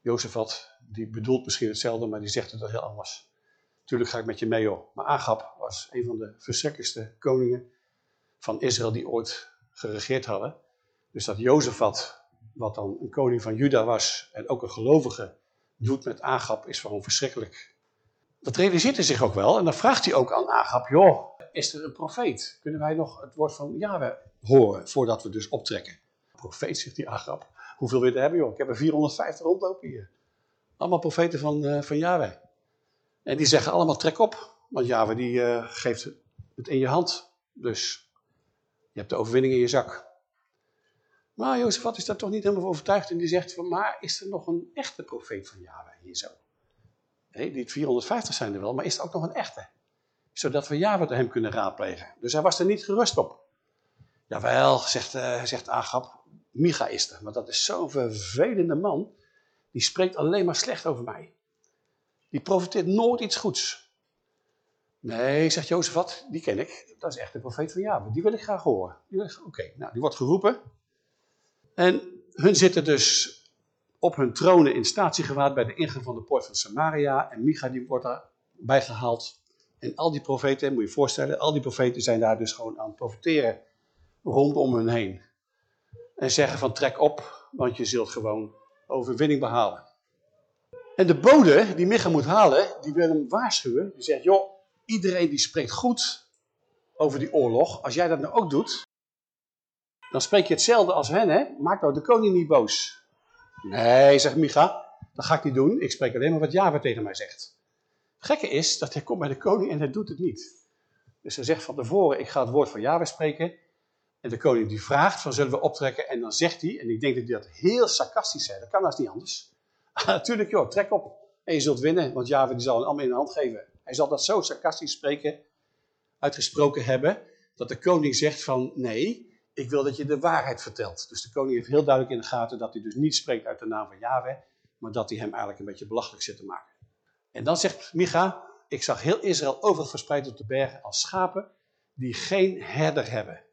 Jozefat, die bedoelt misschien hetzelfde, maar die zegt het wel heel anders. Tuurlijk ga ik met je mee, hoor. Maar Agab was een van de verschrikkelijkste koningen van Israël die ooit geregeerd hadden. Dus dat Jozefat, wat dan een koning van Juda was en ook een gelovige, doet met Agab, is gewoon verschrikkelijk. Dat realiseert hij zich ook wel. En dan vraagt hij ook aan Agab, joh, is er een profeet? Kunnen wij nog het woord van Yahweh horen voordat we dus optrekken? Profeet, zegt die Agab. Hoeveel wil je hebben, joh? Ik heb er 450 rondlopen hier. Allemaal profeten van, uh, van Yahweh. En die zeggen allemaal trek op. Want Yahweh die uh, geeft het in je hand. Dus je hebt de overwinning in je zak. Maar Jozefat is daar toch niet helemaal overtuigd. En die zegt van, maar is er nog een echte profeet van Yahweh hier zo? Nee, die 450 zijn er wel, maar is er ook nog een echte? Zodat we Yahweh hem kunnen raadplegen. Dus hij was er niet gerust op. Jawel, zegt, uh, zegt Agab, Micha is er. Want dat is zo'n vervelende man. Die spreekt alleen maar slecht over mij. Die profiteert nooit iets goeds. Nee, zegt Jozefat, die ken ik. Dat is echt de profeet van Java. Die wil ik graag horen. Oké, nou, die wordt geroepen. En hun zitten dus op hun tronen in statiegewaad bij de ingang van de poort van Samaria. En Micha die wordt daarbij gehaald. En al die profeten, moet je je voorstellen, al die profeten zijn daar dus gewoon aan het profiteren rondom hun heen. En zeggen van trek op, want je zult gewoon overwinning behalen. En de bode die Micha moet halen, die wil hem waarschuwen. Die zegt, joh, iedereen die spreekt goed over die oorlog. Als jij dat nou ook doet, dan spreek je hetzelfde als hen, hè? Maak nou de koning niet boos. Nee, zegt Micha, dat ga ik niet doen. Ik spreek alleen maar wat Java tegen mij zegt. Het gekke is dat hij komt bij de koning en hij doet het niet. Dus hij zegt van tevoren, ik ga het woord van Java spreken. En de koning die vraagt van zullen we optrekken. En dan zegt hij, en ik denk dat hij dat heel sarcastisch zei, dat kan als niet anders. (laughs) Natuurlijk joh, trek op. En je zult winnen, want Java die zal het allemaal in de hand geven. Hij zal dat zo sarcastisch spreken, uitgesproken hebben, dat de koning zegt van nee, ik wil dat je de waarheid vertelt. Dus de koning heeft heel duidelijk in de gaten dat hij dus niet spreekt uit de naam van Yahweh, maar dat hij hem eigenlijk een beetje belachelijk zit te maken. En dan zegt Micha, ik zag heel Israël overal verspreid op de bergen als schapen die geen herder hebben.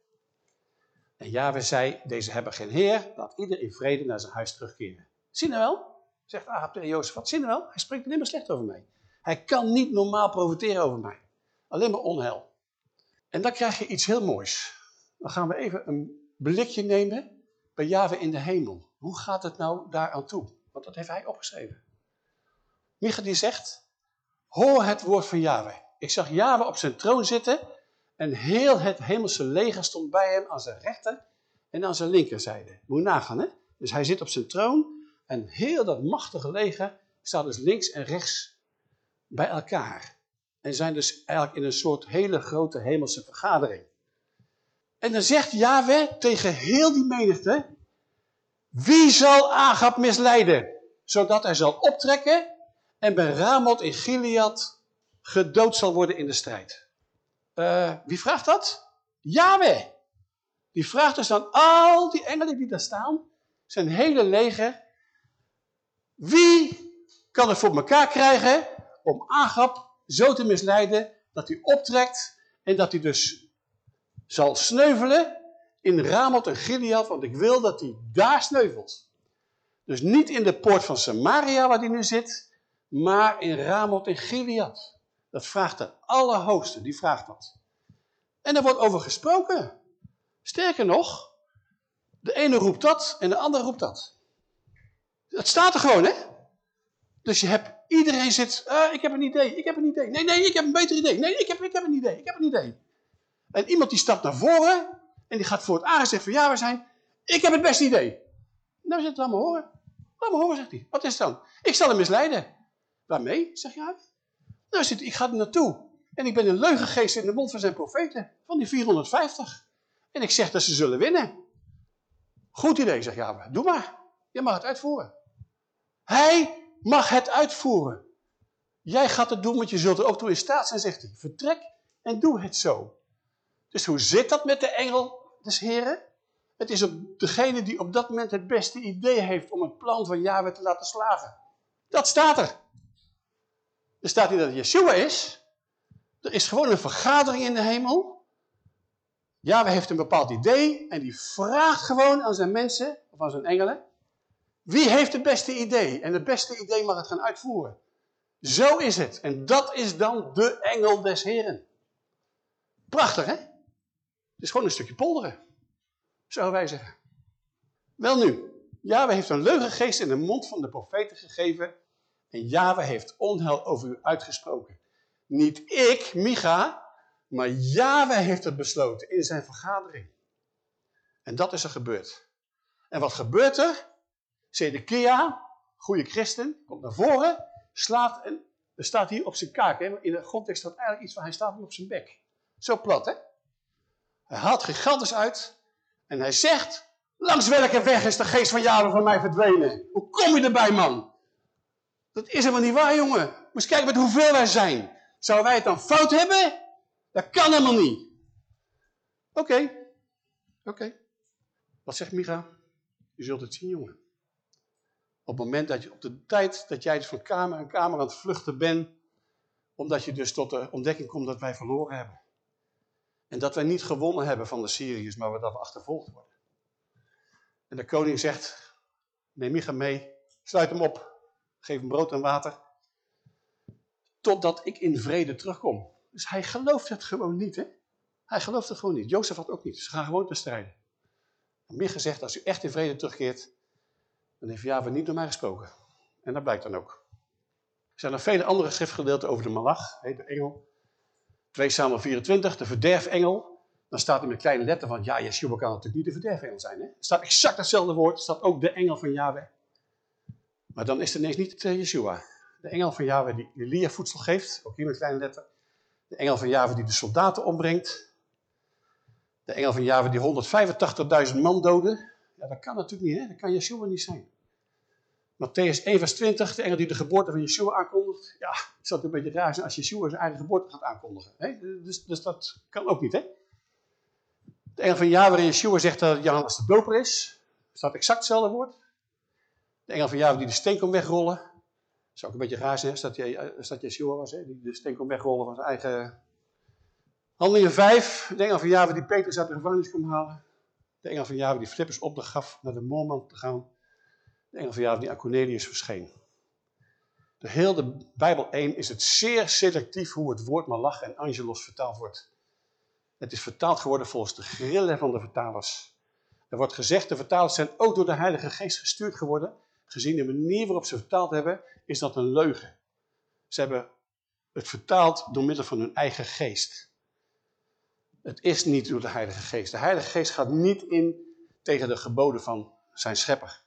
En Yahweh zei, deze hebben geen heer, laat ieder in vrede naar zijn huis terugkeren. Zie je nou wel? Zegt Ahab tegen Jozef, wat zie je nou wel? Hij spreekt maar slecht over mij. Hij kan niet normaal profiteren over mij. Alleen maar onheil. En dan krijg je iets heel moois. Dan gaan we even een blikje nemen bij Java in de hemel. Hoe gaat het nou daar aan toe? Want dat heeft hij opgeschreven. Micha die zegt, hoor het woord van Yahweh. Ik zag Yahweh op zijn troon zitten en heel het hemelse leger stond bij hem aan zijn rechter en aan zijn linkerzijde. Moet nagaan hè. Dus hij zit op zijn troon en heel dat machtige leger staat dus links en rechts bij elkaar. En zijn dus eigenlijk in een soort hele grote hemelse vergadering. En dan zegt Yahweh tegen heel die menigte, wie zal Agab misleiden, zodat hij zal optrekken en bij Ramot in Gilead gedood zal worden in de strijd. Uh, wie vraagt dat? Yahweh. Die vraagt dus aan al die engelen die daar staan, zijn hele leger, wie kan het voor elkaar krijgen om Agab zo te misleiden dat hij optrekt en dat hij dus zal sneuvelen in Ramot en Gilead, want ik wil dat hij daar sneuvelt. Dus niet in de poort van Samaria waar hij nu zit, maar in Ramot en Gilead. Dat vraagt de Allerhoogste, die vraagt dat. En er wordt over gesproken. Sterker nog, de ene roept dat en de andere roept dat. Dat staat er gewoon, hè? Dus je hebt, iedereen zit, uh, ik heb een idee, ik heb een idee. Nee, nee, ik heb een beter idee. Nee, ik heb, ik heb een idee, ik heb een idee. En iemand die stapt naar voren en die gaat voor het aangezicht van ja, we zijn, ik heb het beste idee. Nou, zit het allemaal horen. Laat me horen, zegt hij. Wat is het dan? Ik zal hem misleiden. Waarmee, zegt Jawe? Nou, zit, ik ga er naartoe. En ik ben een leugengeest in de mond van zijn profeten. Van die 450. En ik zeg dat ze zullen winnen. Goed idee, zegt Jawe. Doe maar. Je mag het uitvoeren. Hij mag het uitvoeren. Jij gaat het doen, want je zult er ook toe in staat zijn, zegt hij. Vertrek en doe het zo. Dus hoe zit dat met de engel des heren? Het is degene die op dat moment het beste idee heeft om het plan van Yahweh te laten slagen. Dat staat er. Er staat niet dat het Yeshua is. Er is gewoon een vergadering in de hemel. Yahweh heeft een bepaald idee en die vraagt gewoon aan zijn mensen, of aan zijn engelen, wie heeft het beste idee? En het beste idee mag het gaan uitvoeren. Zo is het. En dat is dan de engel des Heren. Prachtig, hè? Het is gewoon een stukje polderen. Zouden wij zeggen. Wel nu, heeft een leugengeest in de mond van de profeten gegeven. En Yahweh heeft onheil over u uitgesproken. Niet ik, Micha, maar Yahweh heeft het besloten in zijn vergadering. En dat is er gebeurd. En wat gebeurt er? Zedekia, goede christen, komt naar voren, slaat en staat hier op zijn kaak. Hè? In de grondtekst staat eigenlijk iets van hij staat nu op zijn bek. Zo plat, hè? Hij haalt gigantisch uit en hij zegt, langs welke weg is de geest van Yahweh van mij verdwenen? Hoe kom je erbij, man? Dat is helemaal niet waar, jongen. Moet kijken met hoeveel wij zijn. Zouden wij het dan fout hebben? Dat kan helemaal niet. Oké, oké. Wat zegt Micha? Je zult het zien, jongen. Op het moment dat je, op de tijd dat jij dus van kamer en kamer aan het vluchten bent, omdat je dus tot de ontdekking komt dat wij verloren hebben. En dat wij niet gewonnen hebben van de Syriërs, maar dat we achtervolgd worden. En de koning zegt, neem Micha mee, sluit hem op, geef hem brood en water, totdat ik in vrede terugkom. Dus hij gelooft het gewoon niet, hè? Hij gelooft het gewoon niet. Jozef had ook niet. Ze gaan gewoon te strijden. En Micha zegt, als u echt in vrede terugkeert, dan heeft Java niet door mij gesproken. En dat blijkt dan ook. Er zijn nog vele andere schriftgedeelten over de malach, de engel. 2 Samuel 24, de verderfengel. Dan staat er met kleine letter van, ja, Yeshua kan natuurlijk niet de verderfengel zijn. Hè? Er staat exact hetzelfde woord, staat ook de engel van Yahweh. Maar dan is het ineens niet uh, Yeshua. De engel van Yahweh die Elia voedsel geeft, ook hier met kleine letter. De engel van Yahweh die de soldaten ombrengt. De engel van Yahweh die 185.000 man doodde. Ja, dat kan natuurlijk niet, hè? dat kan Yeshua niet zijn. Matthäus 1 vers 20, de engel die de geboorte van Yeshua aankondigt. Ja, het zou een beetje raar zijn als Yeshua zijn eigen geboorte gaat aankondigen. Hè? Dus, dus dat kan ook niet, hè? De engel van Yahweh en Yeshua zegt dat Johannes de doper is. Staat exact hetzelfde woord. De engel van Yahweh die de steen kon wegrollen. Dat zou ook een beetje raar zijn, als dat, als dat Yeshua was, hè? die de steen kon wegrollen van zijn eigen... Handelingen 5, de engel van Yahweh die Petrus uit de gevangenis kon halen. De engel van Yahweh die Flippers opdracht gaf naar de moorman te gaan. De van Yahweh die aan Cornelius verscheen. De hele Bijbel 1 is het zeer selectief hoe het woord malach en angelos vertaald wordt. Het is vertaald geworden volgens de grillen van de vertalers. Er wordt gezegd, de vertalers zijn ook door de Heilige Geest gestuurd geworden. Gezien de manier waarop ze vertaald hebben, is dat een leugen. Ze hebben het vertaald door middel van hun eigen geest. Het is niet door de Heilige Geest. De Heilige Geest gaat niet in tegen de geboden van zijn schepper.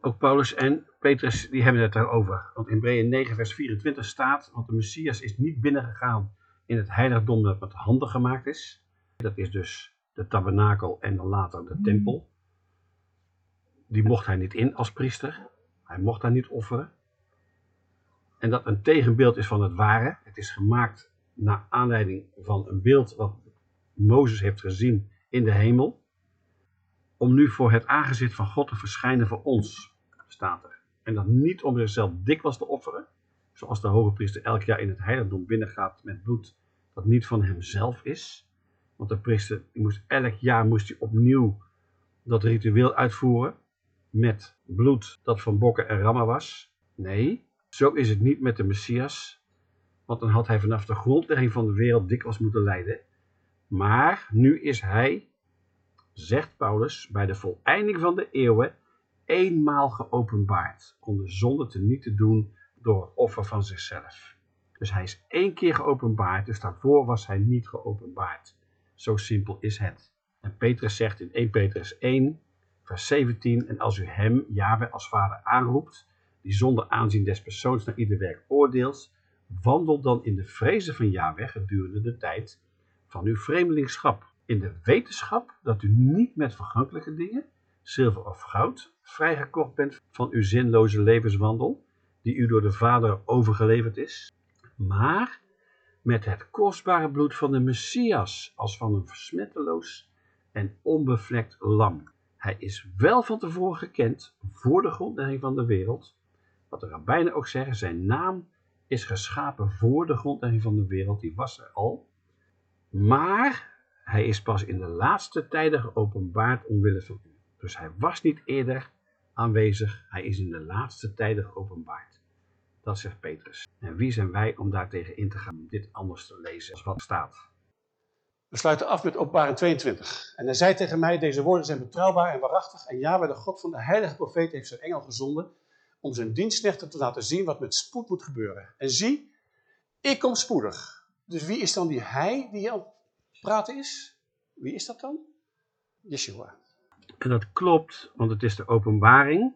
Ook Paulus en Petrus die hebben het daarover. Want in Hebreeën 9 vers 24 staat, want de Messias is niet binnengegaan in het heiligdom dat met handen gemaakt is. Dat is dus de tabernakel en dan later de tempel. Die mocht hij niet in als priester. Hij mocht daar niet offeren. En dat een tegenbeeld is van het ware. Het is gemaakt naar aanleiding van een beeld wat Mozes heeft gezien in de hemel, om nu voor het aangezicht van God te verschijnen voor ons, staat er. En dat niet om zichzelf dikwijls te offeren, zoals de hoge priester elk jaar in het heiligdom binnengaat met bloed dat niet van hemzelf is. Want de priester moest elk jaar moest hij opnieuw dat ritueel uitvoeren met bloed dat van bokken en rammen was. Nee, zo is het niet met de Messias, want dan had hij vanaf de grondlegging van de wereld dikwijls moeten lijden maar nu is hij, zegt Paulus, bij de voleinding van de eeuwen eenmaal geopenbaard om de zonde te niet te doen door het offer van zichzelf. Dus hij is één keer geopenbaard, dus daarvoor was hij niet geopenbaard. Zo simpel is het. En Petrus zegt in 1 Petrus 1, Vers 17, en als u hem, Yahweh, als vader aanroept, die zonder aanzien des persoons naar ieder werk oordeelt, wandel dan in de vrezen van Yahweh gedurende de tijd van uw vreemdelingschap. In de wetenschap dat u niet met vergankelijke dingen, zilver of goud, vrijgekocht bent van uw zinloze levenswandel, die u door de Vader overgeleverd is, maar met het kostbare bloed van de Messias, als van een versmetteloos en onbevlekt lam. Hij is wel van tevoren gekend, voor de grondlegging van de wereld. Wat de rabbijnen ook zeggen, zijn naam is geschapen voor de grondlegging van de wereld, die was er al. Maar hij is pas in de laatste tijden geopenbaard omwille van u. Dus hij was niet eerder aanwezig, hij is in de laatste tijden geopenbaard. Dat zegt Petrus. En wie zijn wij om daartegen in te gaan, om dit anders te lezen als wat staat? We sluiten af met openbaring 22. En hij zei tegen mij, deze woorden zijn betrouwbaar en waarachtig. En Yahweh, de God van de heilige profeet, heeft zijn engel gezonden om zijn dienstknechten te laten zien wat met spoed moet gebeuren. En zie, ik kom spoedig. Dus wie is dan die hij die het praten is? Wie is dat dan? Yeshua. En dat klopt, want het is de openbaring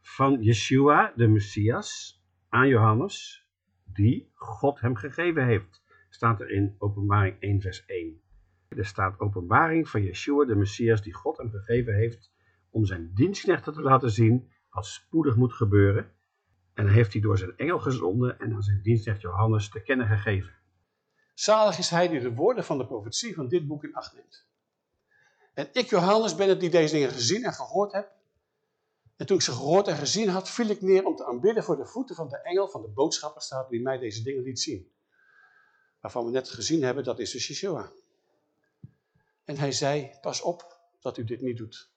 van Yeshua, de Messias, aan Johannes, die God hem gegeven heeft. Staat er in openbaring 1 vers 1. Er staat openbaring van Yeshua, de Messias, die God hem gegeven heeft om zijn dienstknechten te laten zien wat spoedig moet gebeuren. En heeft hij door zijn engel gezonden en aan zijn dienstknecht Johannes te kennen gegeven. Zalig is hij die de woorden van de profetie van dit boek in acht neemt. En ik, Johannes, ben het die deze dingen gezien en gehoord heb. En toen ik ze gehoord en gezien had, viel ik neer om te aanbidden voor de voeten van de engel van de boodschapper staat die mij deze dingen liet zien. Waarvan we net gezien hebben, dat is dus Yeshua. En hij zei, pas op dat u dit niet doet.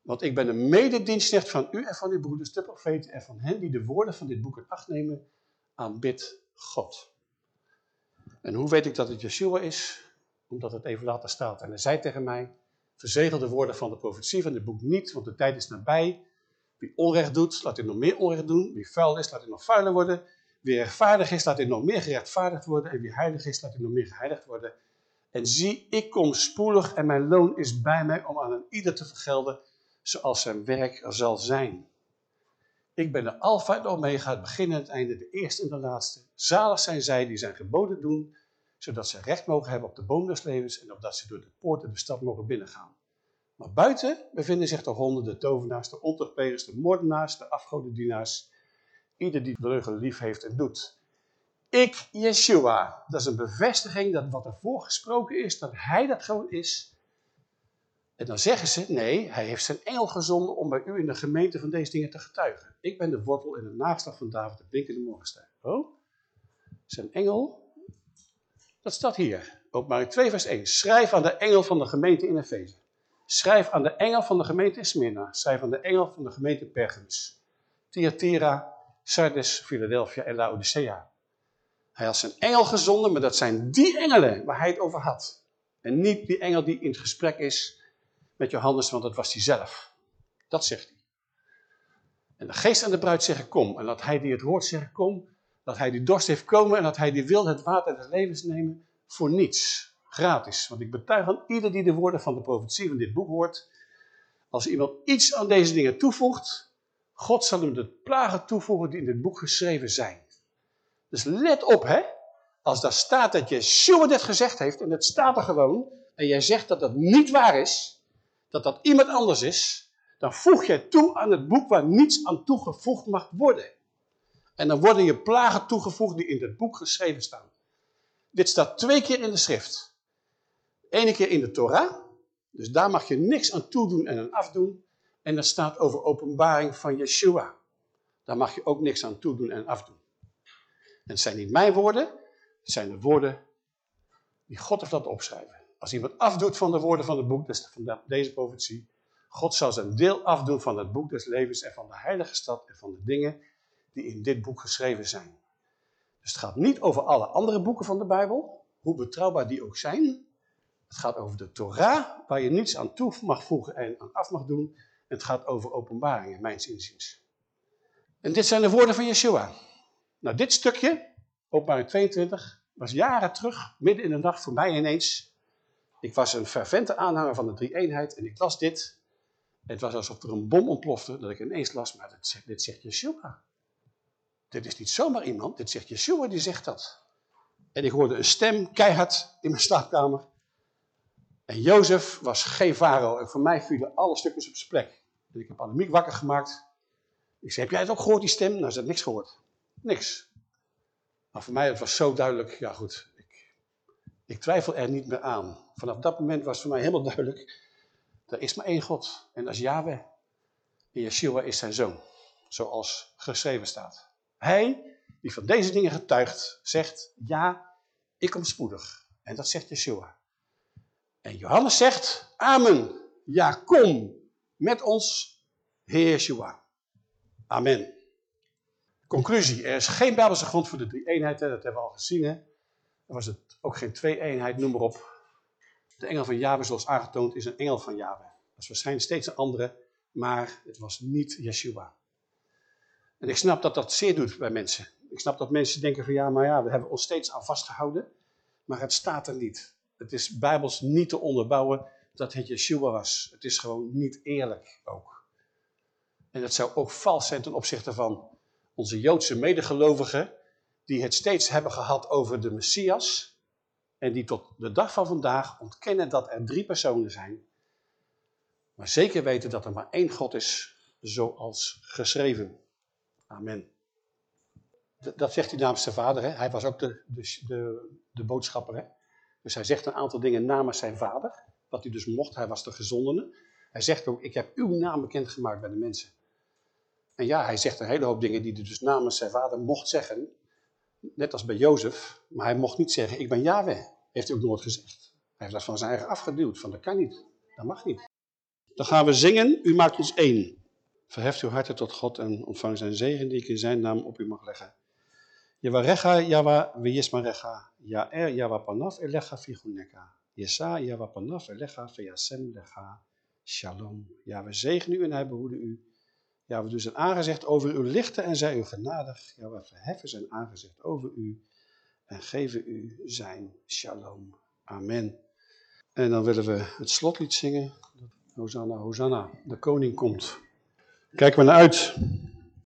Want ik ben een mededienstknecht van u en van uw broeders, de profeten, en van hen die de woorden van dit boek in acht nemen, aanbid God. En hoe weet ik dat het Yeshua is? Omdat het even later staat. En hij zei tegen mij, verzegel de woorden van de profetie van dit boek niet, want de tijd is nabij. Wie onrecht doet, laat hij nog meer onrecht doen. Wie vuil is, laat hij nog vuiler worden. Wie rechtvaardig is, laat hij nog meer gerechtvaardigd worden. En wie heilig is, laat hij nog meer geheiligd worden. En zie, ik kom spoedig en mijn loon is bij mij om aan een ieder te vergelden zoals zijn werk er zal zijn. Ik ben de alfa en omega, het begin en het einde, de eerste en de laatste. Zalig zijn zij die zijn geboden doen, zodat ze recht mogen hebben op de boom des levens en opdat ze door de poorten de stad mogen binnengaan. Maar buiten bevinden zich de honden, de tovenaars, de ontuchtplegers, de moordenaars, de afgodendienaars, ieder die de leugen lief heeft en doet. Ik, Yeshua, dat is een bevestiging dat wat ervoor gesproken is, dat hij dat gewoon is, en dan zeggen ze, nee, hij heeft zijn engel gezonden om bij u in de gemeente van deze dingen te getuigen. Ik ben de wortel en de naagslag van David, de blinkende morgenster. Oh, zijn engel, dat staat hier. Openbaring 2 vers 1. Schrijf aan de engel van de gemeente in Efeze. Schrijf aan de engel van de gemeente in Smyrna. Schrijf aan de engel van de gemeente Pergamus. Thyatira, Sardes, Philadelphia en Laodicea. Hij had zijn engel gezonden, maar dat zijn die engelen waar hij het over had. En niet die engel die in het gesprek is met Johannes, want dat was hij zelf. Dat zegt hij. En de geest en de bruid zeggen kom. En dat hij die het hoort zeggen kom. Dat hij die dorst heeft komen en dat hij die wil het water des levens nemen voor niets. Gratis. Want ik betuig aan ieder die de woorden van de profetie van dit boek hoort. Als iemand iets aan deze dingen toevoegt. God zal hem de plagen toevoegen die in dit boek geschreven zijn. Dus let op hè. Als daar staat dat Yeshua dit gezegd heeft en het staat er gewoon. En jij zegt dat dat niet waar is dat dat iemand anders is, dan voeg jij toe aan het boek waar niets aan toegevoegd mag worden. En dan worden je plagen toegevoegd die in het boek geschreven staan. Dit staat twee keer in de schrift. Ene keer in de Torah, dus daar mag je niks aan toedoen en aan afdoen. En dat staat over openbaring van Yeshua. Daar mag je ook niks aan toedoen en afdoen. En het zijn niet mijn woorden, het zijn de woorden die God heeft laten opschrijven. Als iemand afdoet van de woorden van het boek, van deze profetie, God zal zijn deel afdoen van het boek des levens en van de heilige stad en van de dingen die in dit boek geschreven zijn. Dus het gaat niet over alle andere boeken van de Bijbel, hoe betrouwbaar die ook zijn. Het gaat over de Torah, waar je niets aan toe mag voegen en aan af mag doen. En het gaat over openbaringen, mijns inziens. En dit zijn de woorden van Yeshua. Nou, dit stukje, openbaring 22, was jaren terug, midden in de nacht, voor mij ineens ik was een fervente aanhanger van de drie-eenheid en ik las dit. Het was alsof er een bom ontplofte, dat ik ineens las, maar dit zegt, dit zegt Yeshua. Dit is niet zomaar iemand, dit zegt Yeshua, die zegt dat. En ik hoorde een stem keihard in mijn slaapkamer. En Jozef was geen farao en voor mij vielen alle stukjes op zijn plek. En ik heb Annemiek wakker gemaakt. Ik zei, heb jij het ook gehoord, die stem? Nou, ze had niks gehoord. Niks. Maar voor mij, het was zo duidelijk, ja goed, ik, ik twijfel er niet meer aan. Vanaf dat moment was voor mij helemaal duidelijk, er is maar één God. En dat is Yahweh. En Yeshua is zijn zoon, zoals geschreven staat. Hij, die van deze dingen getuigt, zegt, ja, ik kom spoedig. En dat zegt Yeshua. En Johannes zegt, amen, ja, kom met ons, Heer Yeshua. Amen. Conclusie, er is geen Bijbelse grond voor de drie eenheid, hè? dat hebben we al gezien. Er was het ook geen twee-eenheid, noem maar op. De engel van Yahweh, zoals aangetoond, is een engel van Yahweh. Dat is waarschijnlijk steeds een andere, maar het was niet Yeshua. En ik snap dat dat zeer doet bij mensen. Ik snap dat mensen denken van ja, maar ja, we hebben ons steeds aan vastgehouden. Maar het staat er niet. Het is bijbels niet te onderbouwen dat het Yeshua was. Het is gewoon niet eerlijk ook. En dat zou ook vals zijn ten opzichte van onze Joodse medegelovigen, die het steeds hebben gehad over de Messias, en die tot de dag van vandaag ontkennen dat er drie personen zijn, maar zeker weten dat er maar één God is, zoals geschreven. Amen. Dat zegt hij namens zijn vader, hè? hij was ook de, de, de, de boodschapper. Hè? Dus hij zegt een aantal dingen namens zijn vader, wat hij dus mocht, hij was de gezondene. Hij zegt ook, ik heb uw naam bekendgemaakt bij de mensen. En ja, hij zegt een hele hoop dingen die hij dus namens zijn vader mocht zeggen. Net als bij Jozef. Maar hij mocht niet zeggen, ik ben Yahweh. Heeft hij ook nooit gezegd. Hij heeft dat van zijn eigen afgeduwd. Van dat kan niet. Dat mag niet. Dan gaan we zingen. U maakt ons één. Verheft uw harten tot God en ontvang zijn zegen die ik in zijn naam op u mag leggen. Yawarecha, Yawa, Weyismarecha, Yaer, Yawa Panaf, Elecha, Figuneka. Yesa, Yawa Panaf, Elecha, Veyasem, Lecha, Shalom. Ja, we zegenen u en hij behoede u. Ja, we doen zijn aangezicht over u lichten en zij u genadig. Ja, we verheffen zijn aangezicht over u en geven u zijn shalom. Amen. En dan willen we het slotlied zingen. Hosanna, Hosanna, de koning komt. Kijken we naar uit.